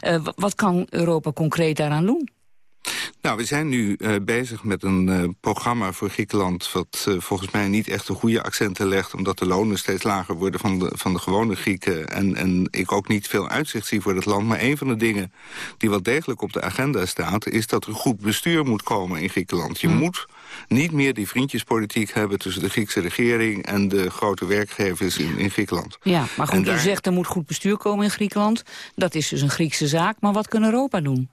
wa- (laughs) wat kan Europa concreet daaraan doen? Nou, we zijn nu eh, bezig met een eh, programma voor Griekenland... wat eh, volgens mij niet echt de goede accenten legt... omdat de lonen steeds lager worden van de, van de gewone Grieken... En, en ik ook niet veel uitzicht zie voor het land. Maar een van de dingen die wel degelijk op de agenda staat... is dat er goed bestuur moet komen in Griekenland. Je moet niet meer die vriendjespolitiek hebben... tussen de Griekse regering en de grote werkgevers in, in Griekenland. Ja, maar goed, u daar- zegt er moet goed bestuur komen in Griekenland. Dat is dus een Griekse zaak, maar wat kan Europa doen?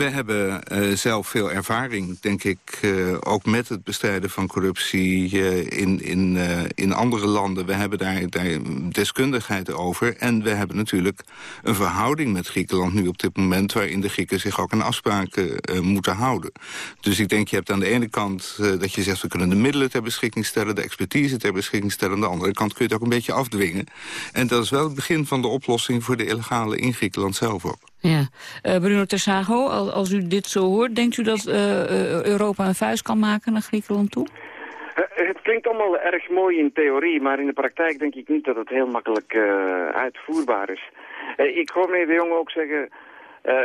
We hebben eh, zelf veel ervaring, denk ik, eh, ook met het bestrijden van corruptie eh, in, in, in andere landen. We hebben daar, daar deskundigheid over. En we hebben natuurlijk een verhouding met Griekenland nu op dit moment... waarin de Grieken zich ook aan afspraken moeten houden. Dus ik denk, je hebt aan de ene kant dat je zegt... we kunnen de middelen ter beschikking stellen, de expertise ter beschikking stellen. Aan de andere kant kun je het ook een beetje afdwingen. En dat is wel het begin van de oplossing voor de illegale in Griekenland zelf ook. Ja. Eh, Bruno Tersago, als, als u dit zo hoort, denkt u dat eh, eh, Europa een vuist kan maken naar Griekenland toe? Het klinkt allemaal erg mooi in theorie, maar in de praktijk denk ik niet dat het heel makkelijk uitvoerbaar is. Ik hoor meneer De Jong ook zeggen,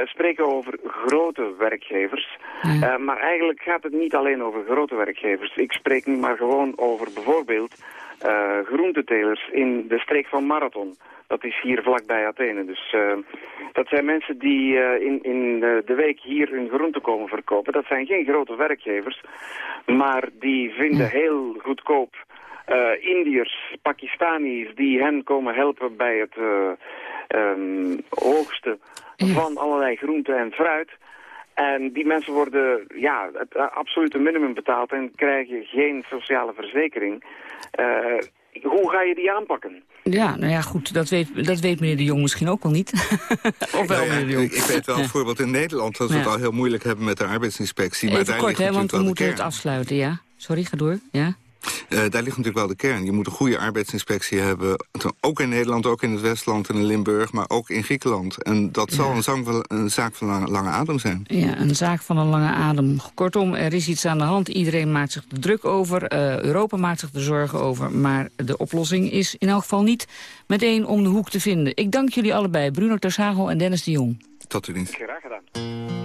spreken over grote werkgevers. Maar eigenlijk gaat het niet alleen over grote werkgevers. Ik spreek nu maar gewoon over bijvoorbeeld groentetelers in de streek van Marathon. Dat is hier vlakbij Athene. Dus eh, dat zijn mensen die eh, in, in de, de week hier hun groenten komen verkopen. Dat zijn geen grote werkgevers, maar die vinden heel goedkoop eh Indiërs, Pakistanis die hen komen helpen bij het eh, ehm, oogsten van allerlei groenten en fruit. En die mensen worden ja, het eh, absolute minimum betaald en krijgen geen sociale verzekering. Eh, hoe ga je die aanpakken? Ja, nou ja, goed, dat weet, dat weet meneer de Jong misschien ook wel niet. (laughs) of wel, Nou ja, meneer de Jong? ik, ik weet wel Ja. bijvoorbeeld in Nederland dat we het Ja. al heel moeilijk hebben met de arbeidsinspectie. Maar Even daar kort, hè, want we moeten het afsluiten, ja. Sorry, ga door, ja. Uh, daar ligt natuurlijk wel de kern. Je moet een goede arbeidsinspectie hebben. Ook in Nederland, ook in het Westland en in Limburg, maar ook in Griekenland. En dat zal een, zaak van, een zaak van lange, lange, adem zijn. Ja, een zaak van een lange adem. Kortom, er is iets aan de hand. Iedereen maakt zich er druk over. Uh, Europa maakt zich er zorgen over. Maar de oplossing is in elk geval niet meteen om de hoek te vinden. Ik dank jullie allebei, Bruno Tersagel en Dennis de Jong. Tot u dienst. Graag gedaan.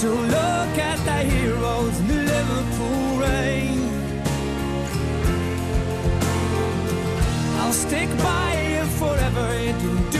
So look at the heroes in the Liverpool rain. I'll stick by you forever and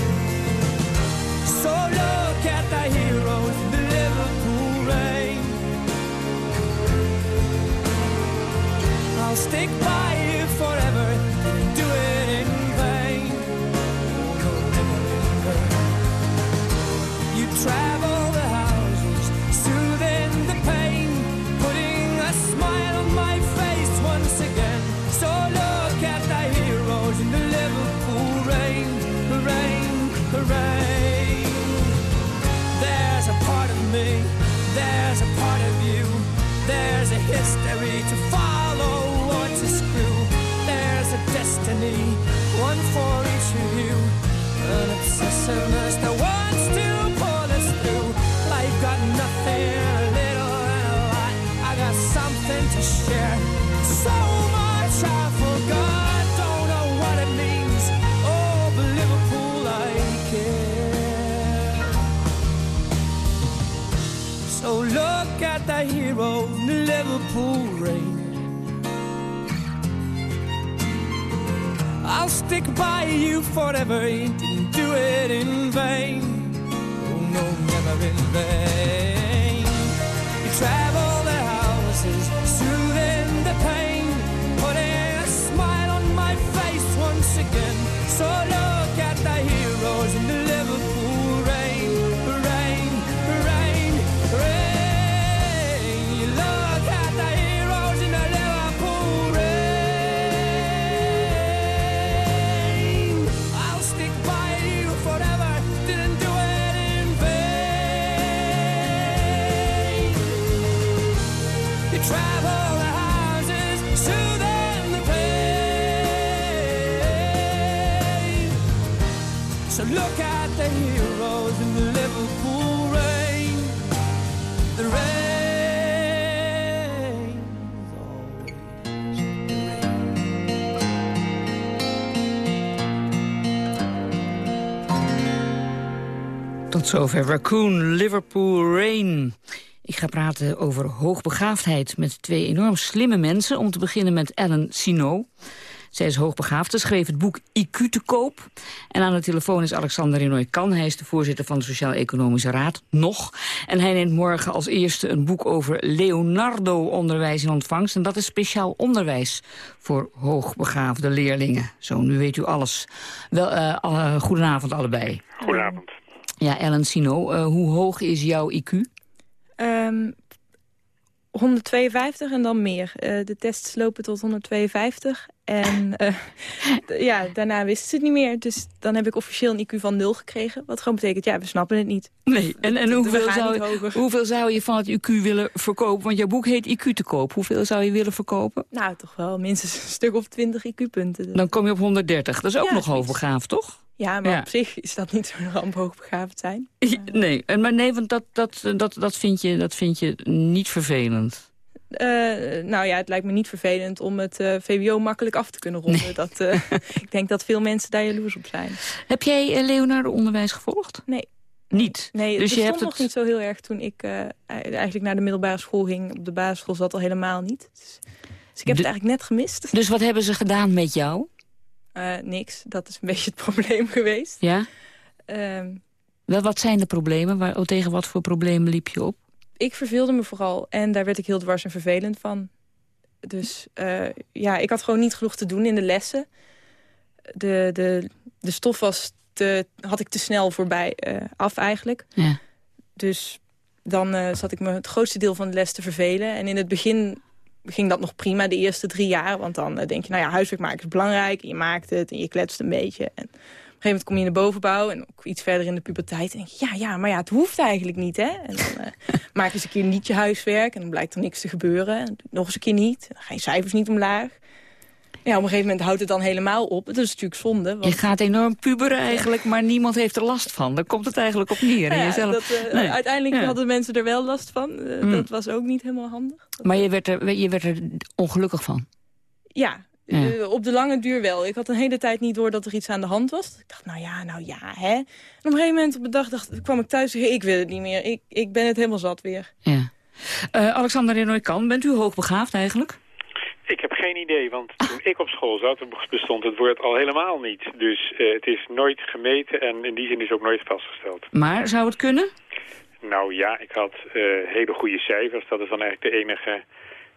The Liverpool rain. I'll stick Liverpool rain. I'll stick by you forever. Didn't do it in vain. Oh no, never in vain. Zover Raccoon, Liverpool, Rain. Ik ga praten over hoogbegaafdheid met twee enorm slimme mensen. Om te beginnen met Ellen Sino. Zij is hoogbegaafd. Schreef het boek IQ te koop. En aan de telefoon is Alexander Renoy Kan. Hij is de voorzitter van de Sociaal-Economische Raad. Nog. En hij neemt morgen als eerste een boek over Leonardo-onderwijs in ontvangst. En dat is speciaal onderwijs voor hoogbegaafde leerlingen. Zo, nu weet u alles. Wel, alle- goedenavond allebei. Goedenavond. Ja, Ellen Sino, uh, hoe hoog is jouw IQ? Um, 152 en dan meer. Uh, de tests lopen tot 152. En (laughs) uh, ja, daarna wisten ze het niet meer. Dus dan heb ik officieel een IQ van 0 gekregen. Wat gewoon betekent, ja, we snappen het niet. Nee, en, en hoeveel, zou, hoeveel zou je van het IQ willen verkopen? Want jouw boek heet IQ te koop. Hoeveel zou je willen verkopen? Nou, toch wel minstens een stuk of 20 IQ-punten. Dan kom je op 130. Dat is ook ja, nog hoogbegaafd, toch? Ja, maar ja. op zich is dat niet zo'n ramp hoogbegaafd zijn. Nee, maar nee, want dat, dat, dat, dat, vind je, dat vind je niet vervelend. Uh, nou ja, het lijkt me niet vervelend om het uh, VWO makkelijk af te kunnen ronden. Nee. Dat, uh, (laughs) ik denk dat veel mensen daar jaloers op zijn. Heb jij Leonardo onderwijs gevolgd? Nee. Niet? Nee, dus je hebt het nog niet zo heel erg toen ik eigenlijk naar de middelbare school ging. Op de basisschool zat al helemaal niet. Dus, dus ik heb de... het eigenlijk net gemist. Dus wat hebben ze gedaan met jou? Niks. Dat is een (laughs) beetje het probleem geweest. Ja? Ehm, Wel, wat zijn de problemen? Waar, oh, tegen wat voor problemen liep je op? ik verveelde me vooral. En daar werd ik heel dwars en vervelend van. Dus uh, ja, ik had gewoon niet genoeg te doen in de lessen. De, de, de stof was te, had ik te snel voorbij uh, af eigenlijk. Ja. Dus dan zat ik me het grootste deel van de les te vervelen. En in het begin ging dat nog prima, de eerste drie jaar. Want dan denk je, nou ja, huiswerk maken is belangrijk. En je maakt het en je kletst een beetje. En een gegeven moment kom je in de bovenbouw en ook iets verder in de puberteit. En denk je, ja, ja, maar ja, het hoeft eigenlijk niet, hè. En dan uh, (laughs) maak je eens een keer niet je huiswerk en dan blijkt er niks te gebeuren. En nog eens een keer niet. Dan gaan je cijfers niet omlaag. Ja, op een gegeven moment houdt het dan helemaal op. Dat is natuurlijk zonde. Want... Je gaat enorm puberen eigenlijk, maar niemand heeft er last van. Daar komt het eigenlijk op neer. Ja, jezelf... dat, uh, nee. Uiteindelijk ja. hadden mensen er wel last van. Uh, mm. Dat was ook niet helemaal handig. Maar je werd, er, je werd er ongelukkig van? Ja, ja. Uh, op de lange duur wel. Ik had een hele tijd niet door dat er iets aan de hand was. Ik dacht, nou ja, nou ja, hè. En op een gegeven moment op de dag dacht, kwam ik thuis en ik wil het niet meer. Ik, ik ben het helemaal zat weer. Ja. Uh, Alexander Renoy-Kan, bent u hoogbegaafd eigenlijk? Geen idee, want toen ik op school zat, bestond het woord al helemaal niet. Dus uh, het is nooit gemeten en in die zin is ook nooit vastgesteld. Maar zou het kunnen? Nou ja, ik had hele goede cijfers. Dat is dan eigenlijk de enige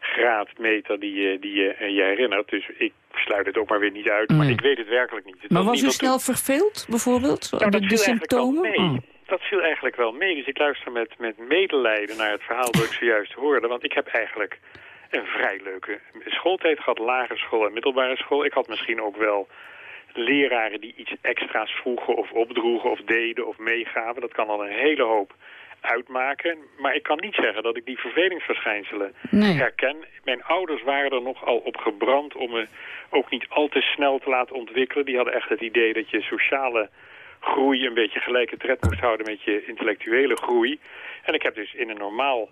graadmeter die, je, die je, je herinnert. Dus ik sluit het ook maar weer niet uit. Maar ik weet het werkelijk niet. Het maar was, u snel verveeld, bijvoorbeeld? Nou, de, de symptomen? Oh. Dat viel eigenlijk wel mee. Dus ik luister met, met medelijden naar het verhaal dat ik zojuist hoorde. Want ik heb eigenlijk een vrij leuke schooltijd gehad. Lagere school en middelbare school. Ik had misschien ook wel leraren die iets extra's vroegen of opdroegen of deden of meegaven. Dat kan al een hele hoop uitmaken. Maar ik kan niet zeggen dat ik die vervelingsverschijnselen nee. herken. Mijn ouders waren er nogal op gebrand om me ook niet al te snel te laten ontwikkelen. Die hadden echt het idee dat je sociale groei een beetje gelijke tred moest houden met je intellectuele groei. En ik heb dus in een normaal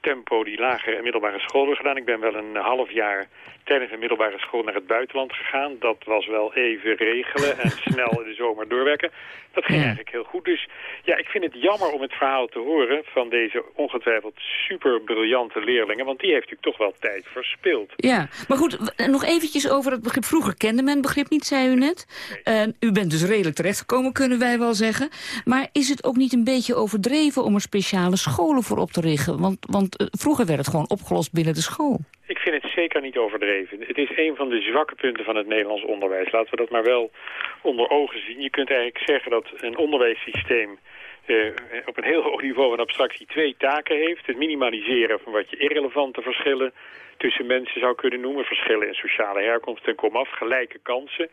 tempo die lagere en middelbare school gedaan. Ik ben wel een half jaar tijdens een middelbare school naar het buitenland gegaan. Dat was wel even regelen en (laughs) snel in de zomer doorwerken. Dat ging ja. eigenlijk heel goed. Dus ja, ik vind het jammer om het verhaal te horen van deze ongetwijfeld super briljante leerlingen. Want die heeft natuurlijk toch wel tijd verspild. Ja, maar goed, nog eventjes over het begrip. Vroeger kende men het begrip niet, zei u net. Nee. Uh, u bent dus redelijk terechtgekomen, kunnen wij wel zeggen. Maar is het ook niet een beetje overdreven om er speciale scholen voor op te richten? Want, want uh, vroeger werd het gewoon opgelost binnen de school. Ik vind het zeker niet overdreven. Het is een van de zwakke punten van het Nederlands onderwijs. Laten we dat maar wel onder ogen zien. Je kunt eigenlijk zeggen dat een onderwijssysteem uh, op een heel (laughs) hoog niveau van abstractie twee taken heeft. Het minimaliseren van wat je irrelevante verschillen tussen mensen zou kunnen noemen. Verschillen in sociale herkomst en komaf, gelijke kansen.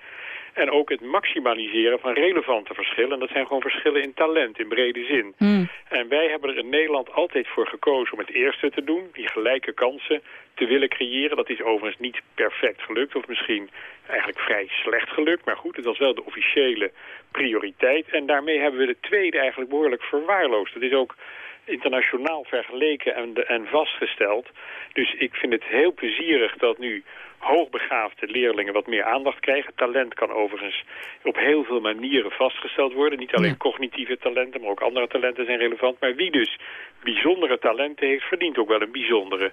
En ook het maximaliseren van relevante verschillen. Dat zijn gewoon verschillen in talent, in brede zin. Mm. En wij hebben er in Nederland altijd voor gekozen om het eerste te doen. Die gelijke kansen te willen creëren. Dat is overigens niet perfect gelukt. Of misschien eigenlijk vrij slecht gelukt. Maar goed, het was wel de officiële prioriteit. En daarmee hebben we de tweede eigenlijk behoorlijk verwaarloosd. Het is ook internationaal vergeleken en, en vastgesteld. Dus ik vind het heel plezierig dat nu hoogbegaafde leerlingen wat meer aandacht krijgen. Talent kan overigens op heel veel manieren vastgesteld worden. Niet alleen ja. cognitieve talenten, maar ook andere talenten zijn relevant. Maar wie dus bijzondere talenten heeft, verdient ook wel een bijzondere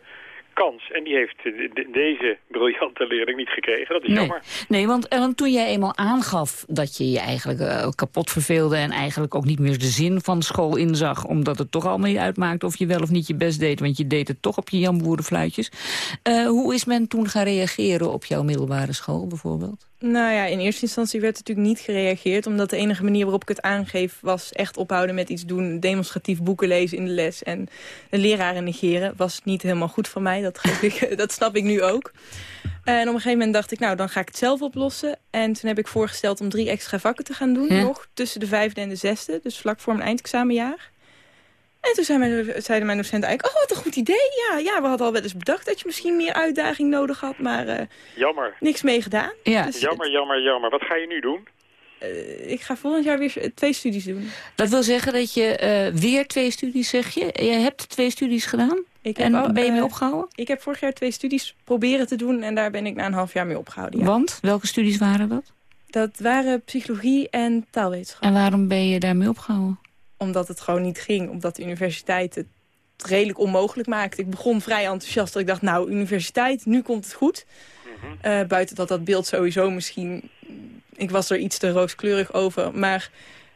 kans. En die heeft de, deze briljante leerling niet gekregen. Dat is nee. jammer. Nee, want toen jij eenmaal aangaf dat je je eigenlijk uh, kapot verveelde... en eigenlijk ook niet meer de zin van school inzag... omdat het toch allemaal niet uitmaakte of je wel of niet je best deed... want je deed het toch op je jamboerenfluitjes. Uh, hoe is men toen gaan reageren op jouw middelbare school bijvoorbeeld? Nou ja, in eerste instantie werd natuurlijk niet gereageerd... omdat de enige manier waarop ik het aangeef... was echt ophouden met iets doen, demonstratief boeken lezen in de les... en de leraren negeren. Was niet helemaal goed van mij, dat, ik, (laughs) dat snap ik nu ook. En op een gegeven moment dacht ik, nou, dan ga ik het zelf oplossen. En toen heb ik voorgesteld om drie extra vakken te gaan doen... Ja. nog tussen de vijfde en de zesde, dus vlak voor mijn eindexamenjaar. En toen zei mijn, zeiden mijn docenten eigenlijk... oh, wat een goed idee. Ja, ja, we hadden al wel eens bedacht dat je misschien meer uitdaging nodig had... maar eh, Jammer. niks mee gedaan. Ja. Dus, Jammer, jammer, jammer. Wat ga je nu doen? eh, ik ga volgend jaar weer twee studies doen. Dat wil zeggen dat je eh, weer twee studies, zeg je? Je hebt twee studies gedaan? Ik heb en al, ben je mee eh, opgehouden? Ik heb vorig jaar twee studies proberen te doen... en daar ben ik na een half jaar mee opgehouden. Ja. Want? Welke studies waren dat? Dat waren psychologie en taalwetenschap. En waarom ben je daarmee opgehouden? Omdat het gewoon niet ging. Omdat de universiteit het redelijk onmogelijk maakte. Ik begon vrij enthousiast. Dat ik dacht, nou, universiteit, nu komt het goed. Eh, buiten dat dat beeld sowieso misschien... Ik was er iets te rooskleurig over. Maar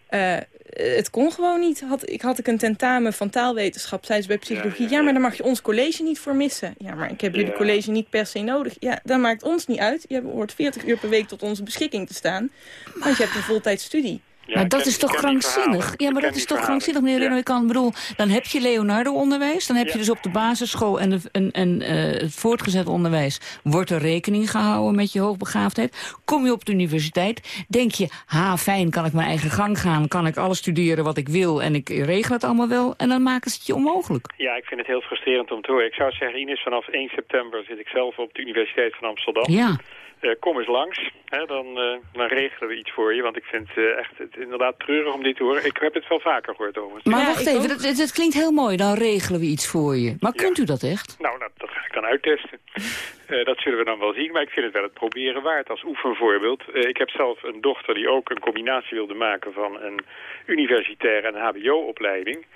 eh, het kon gewoon niet. Had, ik had ik een tentamen van taalwetenschap, zei ze bij psychologie. Ja, maar daar mag je ons college niet voor missen. Ja, maar ik heb jullie college niet per se nodig. Ja, dat maakt ons niet uit. Je hoort 40 uur per week tot onze beschikking te staan. Want je hebt een voltijd studie. Ja, maar dat ken- is toch krankzinnig? Ja, maar dat is toch krankzinnig, meneer Ja. Reno. Ik kan bedoel, dan heb je Leonardo-onderwijs. Dan heb je dus op de basisschool en, de, en, en eh, het voortgezet onderwijs... wordt er rekening gehouden met je hoogbegaafdheid. Kom je op de universiteit, denk je... ha, fijn, kan ik mijn eigen gang gaan... kan ik alles studeren wat ik wil en ik regel het allemaal wel... en dan maken ze het je onmogelijk. Ja, ik vind het heel frustrerend om te horen. Ik zou zeggen, Ines, vanaf 1 september zit ik zelf op de Universiteit van Amsterdam. Ja. Eh, kom eens langs, hè, dan, eh, dan regelen we iets voor je. Want ik vind eh, echt het inderdaad treurig om dit te horen. Ik heb het wel vaker gehoord overigens. Maar Ja, wacht even, dat, dat, dat klinkt heel mooi. Dan regelen we iets voor je. Maar kunt u dat echt? Nou, dat, dat ga ik dan uittesten. (laughs) Eh, dat zullen we dan wel zien, maar ik vind het wel het proberen waard als oefenvoorbeeld. Eh, ik heb zelf een dochter die ook een combinatie wilde maken van een universitaire en hbo-opleiding.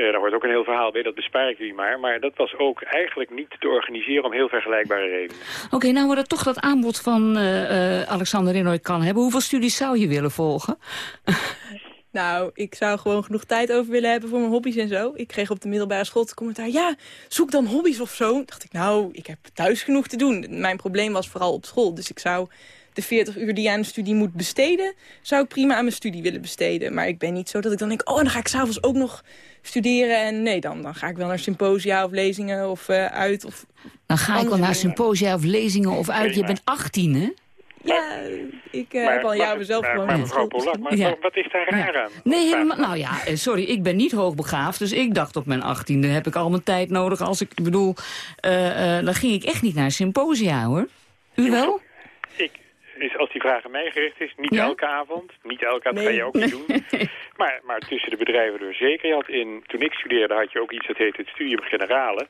Eh, daar hoort ook een heel verhaal bij, dat bespaar ik jullie maar. Maar dat was ook eigenlijk niet te organiseren om heel vergelijkbare redenen. Oké, nou we dat toch dat aanbod van eh, eh, Alexander Renoy kan hebben. Hoeveel studies zou je willen volgen? (laughs) Nou, ik zou gewoon genoeg tijd over willen hebben voor mijn hobby's en zo. Ik kreeg op de middelbare school het commentaar... ja, zoek dan hobby's of zo. dacht ik, nou, ik heb thuis genoeg te doen. Mijn probleem was vooral op school. Dus ik zou de 40 uur die je aan de studie moet besteden... zou ik prima aan mijn studie willen besteden. Maar ik ben niet zo dat ik dan denk... oh, en dan ga ik s'avonds ook nog studeren. En nee, dan, dan ga ik wel naar symposia of lezingen of eh, uit. Of Dan ga ik wel naar symposia of lezingen of uit. Je bent 18, hè? Ja, ik eh, heb al jaar mezelf maar, gewoon maar mevrouw. Polak, maar Ja. wat is daar raar aan? Nee, helemaal, nou ja, eh, sorry, ik ben niet hoogbegaafd. Dus ik dacht op mijn 18e heb ik al mijn tijd nodig. Als ik ik bedoel, eh, eh, dan ging ik echt niet naar symposia, hoor. U wel? Is, als die vraag aan mij gericht is, niet Ja? elke avond. Niet elke avond, Nee. ga je ook niet doen. (laughs) Maar, maar tussen de bedrijven door zeker. Je had in, toen ik studeerde had je ook iets dat heette het Studium Generale.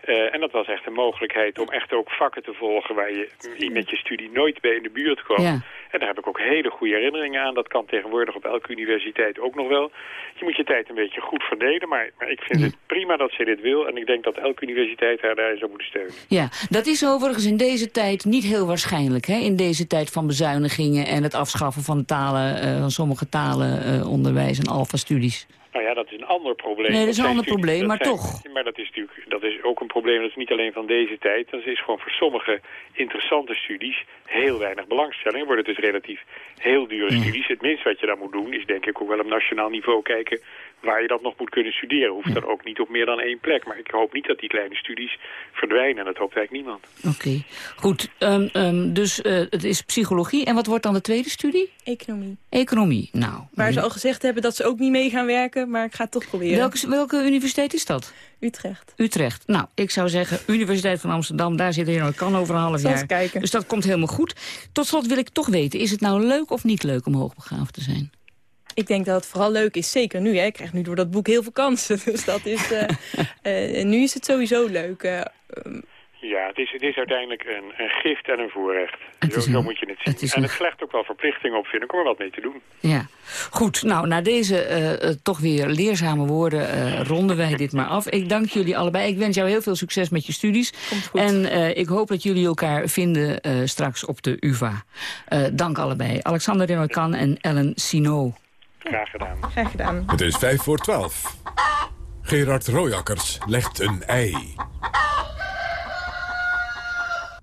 Eh, en dat was echt een mogelijkheid om echt ook vakken te volgen... waar je met je studie nooit bij in de buurt kwam. Ja. En daar heb ik ook hele goede herinneringen aan. Dat kan tegenwoordig op elke universiteit ook nog wel. Je moet je tijd een beetje goed verdelen. Maar, maar ik vind het prima dat ze dit wil. En ik denk dat elke universiteit haar daarin zou moeten steunen. Ja, dat is overigens in deze tijd niet heel waarschijnlijk. Hè? In deze tijd van bezuinigingen en het afschaffen van, talen, eh, van sommige talen, eh, onderwijs en alfa-studies. Nou ja, dat is een ander probleem. Nee, dat is een ander probleem, maar zijn- toch. Maar dat is natuurlijk dat is ook een probleem. Dat is niet alleen van deze tijd. Dat is gewoon voor sommige interessante studies heel weinig belangstelling. Worden het dus relatief heel dure studies. Het minste wat je dan moet doen is denk ik ook wel op nationaal niveau kijken waar je dat nog moet kunnen studeren. Hoeft dan ook niet op meer dan één plek. Maar ik hoop niet dat die kleine studies verdwijnen. En dat hoopt eigenlijk niemand. Oké, goed. Ehm, ehm, dus eh, het is psychologie. En wat wordt dan de tweede studie? Economie. Economie. Nou, Waar ze al gezegd hebben dat ze ook niet mee gaan werken, maar ik ga het toch proberen. welke, welke universiteit is dat? Utrecht. Utrecht. Nou, ik zou zeggen, Universiteit van Amsterdam, daar zit er kan over een half jaar. kijken. Dus dat komt helemaal goed. Tot slot wil ik toch weten, is het nou leuk of niet leuk om hoogbegaafd te zijn? Ik denk dat het vooral leuk is, zeker nu. Hè. Ik krijg nu door dat boek heel veel kansen. (laughs) Dus dat is, eh, eh, nu is het sowieso leuk. eh, ehm, Ja, het is, het is uiteindelijk een, een gift en een voorrecht. Zo, moet je het zien. het is en een- het slecht ook wel verplichtingen opvinden om er wat mee te doen. Ja, goed. Nou, na deze toch weer leerzame woorden eh, ronden wij dit maar af. Ik dank jullie allebei. Ik wens jou heel veel succes met je studies. goed. En eh, ik hoop dat jullie elkaar vinden eh, straks op de UvA. Eh, dank allebei. Alexander Renoy-Kan en Ellen Sino. Graag gedaan. graag gedaan. Het is vijf voor twaalf. Gerard Royakkers legt een ei.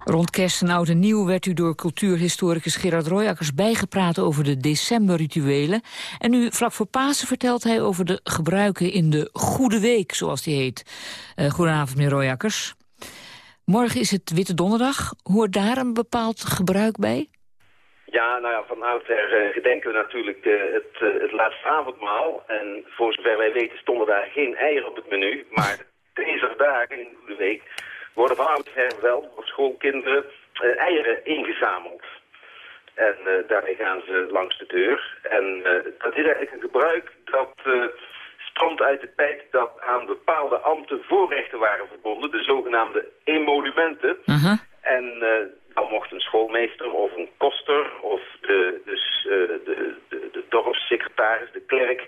Rond kerst en oud en nieuw werd u door cultuurhistoricus Gerard Royakkers bijgepraat over de decemberrituelen. En nu, vlak voor Pasen, vertelt hij over de gebruiken in de Goede Week, zoals die heet. Uh, goedenavond, meneer Royakkers. Morgen is het Witte Donderdag. Hoort daar een bepaald gebruik bij? Ja, nou ja, van oudsher uh, gedenken we natuurlijk uh, het, uh, het laatste avondmaal. En voor zover wij weten stonden daar geen eieren op het menu. Maar (laughs) deze dagen in de Week worden van oudsher wel voor schoolkinderen uh, eieren ingezameld. En uh, daarmee gaan ze langs de deur. En uh, dat is eigenlijk een gebruik dat stroomt uit de tijd dat aan bepaalde ambten voorrechten waren verbonden. De zogenaamde emolumenten. -huh. En dan mocht een schoolmeester of een koster of de, dus, de, de, de dorpssecretaris, de klerk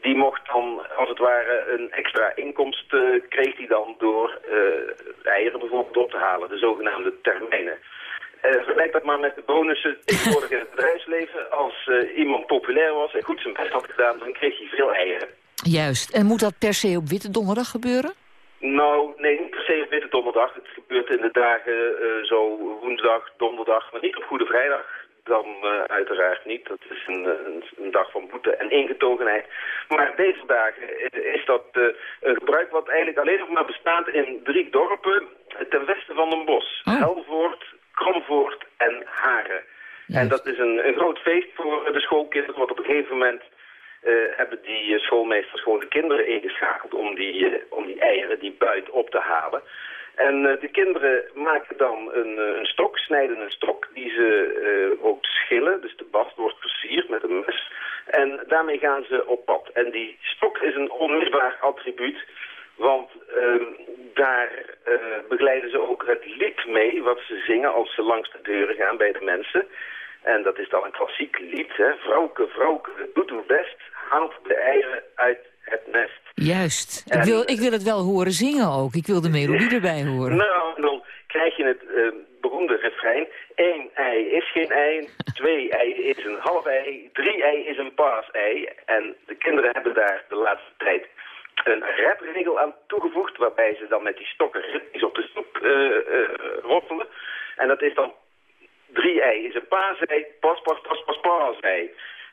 die mocht dan, als het ware, een extra inkomst uh, kreeg die dan door uh, eieren bijvoorbeeld op te halen, de zogenaamde termijnen. Uh, vergelijk dat maar met de bonussen tegenwoordig in het (laughs) bedrijfsleven. Als iemand populair was en goed zijn best had gedaan, dan kreeg hij veel eieren. Juist. En moet dat per se op Witte Donderdag gebeuren? Nou, nee, niet per se Witte Donderdag. Het gebeurt in de dagen zo woensdag, donderdag, maar niet op Goede Vrijdag dan uh, uiteraard niet. Dat is een, een, een, dag van boete en ingetogenheid. Maar deze dagen is dat uh, een gebruik wat eigenlijk alleen nog maar bestaat in drie dorpen ten westen van Den Bosch. Oh. Helvoort, Kromvoort en Haren. En dat is een, een, groot feest voor de schoolkinderen, want op een gegeven moment hebben die schoolmeesters gewoon de kinderen ingeschakeld om die, om die eieren, die buit op te halen. En de kinderen maken dan een, een, stok, snijden een stok, die ze uh, ook schillen. Dus de bast wordt versierd met een mes. En daarmee gaan ze op pad. En die stok is een onmisbaar attribuut. Want ehm, daar begeleiden ze ook het lied mee wat ze zingen als ze langs de deuren gaan bij de mensen. En dat is dan een klassiek lied. Hè? Vrouwke, vrouwke, doet uw best, haalt de eieren uit het nest. Juist. En, ik, wil, ik wil het wel horen zingen ook. Ik wil de melodie erbij horen. Nou, dan krijg je het uh, beroemde refrein. Eén ei is geen ei, twee ei is een half ei, drie ei is een paas ei. En de kinderen hebben daar de laatste tijd een redregel aan toegevoegd... waarbij ze dan met die stokken ritmisch op de stoep uh, uh, roffelen. En dat is dan drie ei is een paas ei, pas, pas, pas, pas, paas ei.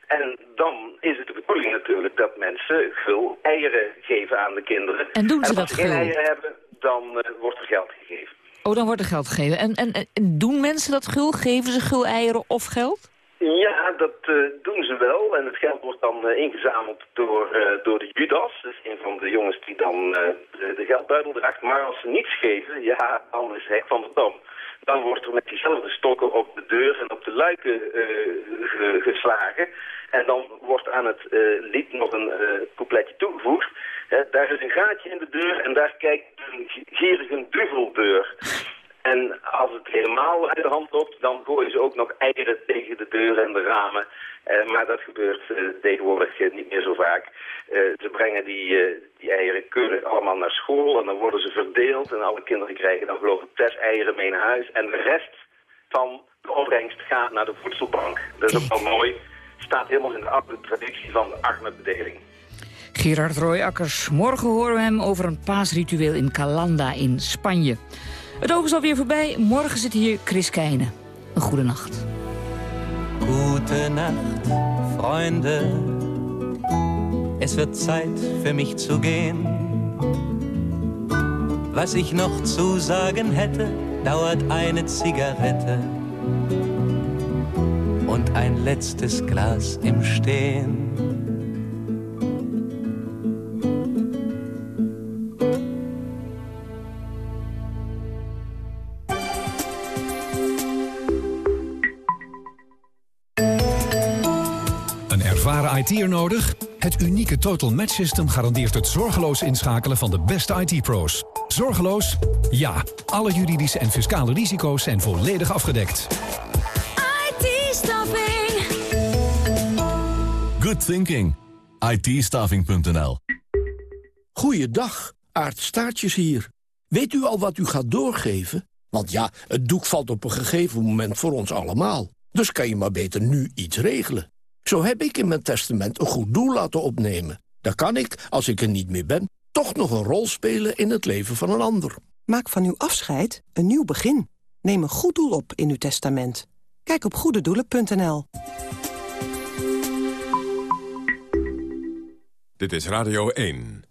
En dan is het de bedoeling natuurlijk dat mensen gul eieren geven aan de kinderen. En doen ze en dat als ze geen eieren hebben, dan uh, wordt er geld gegeven. Oh, dan wordt er geld gegeven. En, en, en doen mensen dat gul? Geven ze gul eieren of geld? Ja, dat uh, doen ze wel. En het geld wordt dan uh, ingezameld door, door de Judas. Dus een van de jongens die dan de, de geldbuidel draagt. Maar als ze niets geven, ja, dan is het van de dam dan wordt er met diezelfde stokken op de deur en op de luiken geslagen. En dan wordt aan het lied nog een coupletje toegevoegd. Daar is een gaatje in de deur en daar kijkt een gierige duveldeur. En als het helemaal uit de hand loopt, dan gooien ze ook nog eieren tegen de deuren en de ramen. Uh, maar dat gebeurt uh, tegenwoordig uh, niet meer zo vaak. ze brengen die, die eieren keurig allemaal naar school en dan worden ze verdeeld. En alle kinderen krijgen dan geloof ik zes eieren mee naar huis. En de rest van de opbrengst gaat naar de voedselbank. Dat is ook wel mooi. Staat helemaal in de oude traditie van de Ahmed-bedeling. Gerard Royakkers. Morgen horen we hem over een paasritueel in Calanda in Spanje. Het oog is alweer voorbij. Morgen zit hier Chris Keijne. Een goede nacht. Gute Nacht, Freunde. Es wird Zeit für mich zu gehen. Was ich noch zu sagen hätte, dauert eine Zigarette und ein letztes Glas im Stehen. IT'er nodig? Het unieke Total Match System garandeert het zorgeloos inschakelen van de beste IT-pro's. Zorgeloos? Ja. Alle juridische en fiscale risico's zijn volledig afgedekt. IT-staffing. Good thinking. IT-staffing.nl Goeiedag, Aart Staartjes hier. Weet u al wat u gaat doorgeven? Want ja, het doek valt op een gegeven moment voor ons allemaal. Dus kan je maar beter nu iets regelen. Zo heb ik in mijn testament een goed doel laten opnemen. Dan kan ik, als ik er niet meer ben, toch nog een rol spelen in het leven van een ander. Maak van uw afscheid een nieuw begin. Neem een goed doel op in uw testament. Kijk op goededoelen.nl. Dit is Radio 1.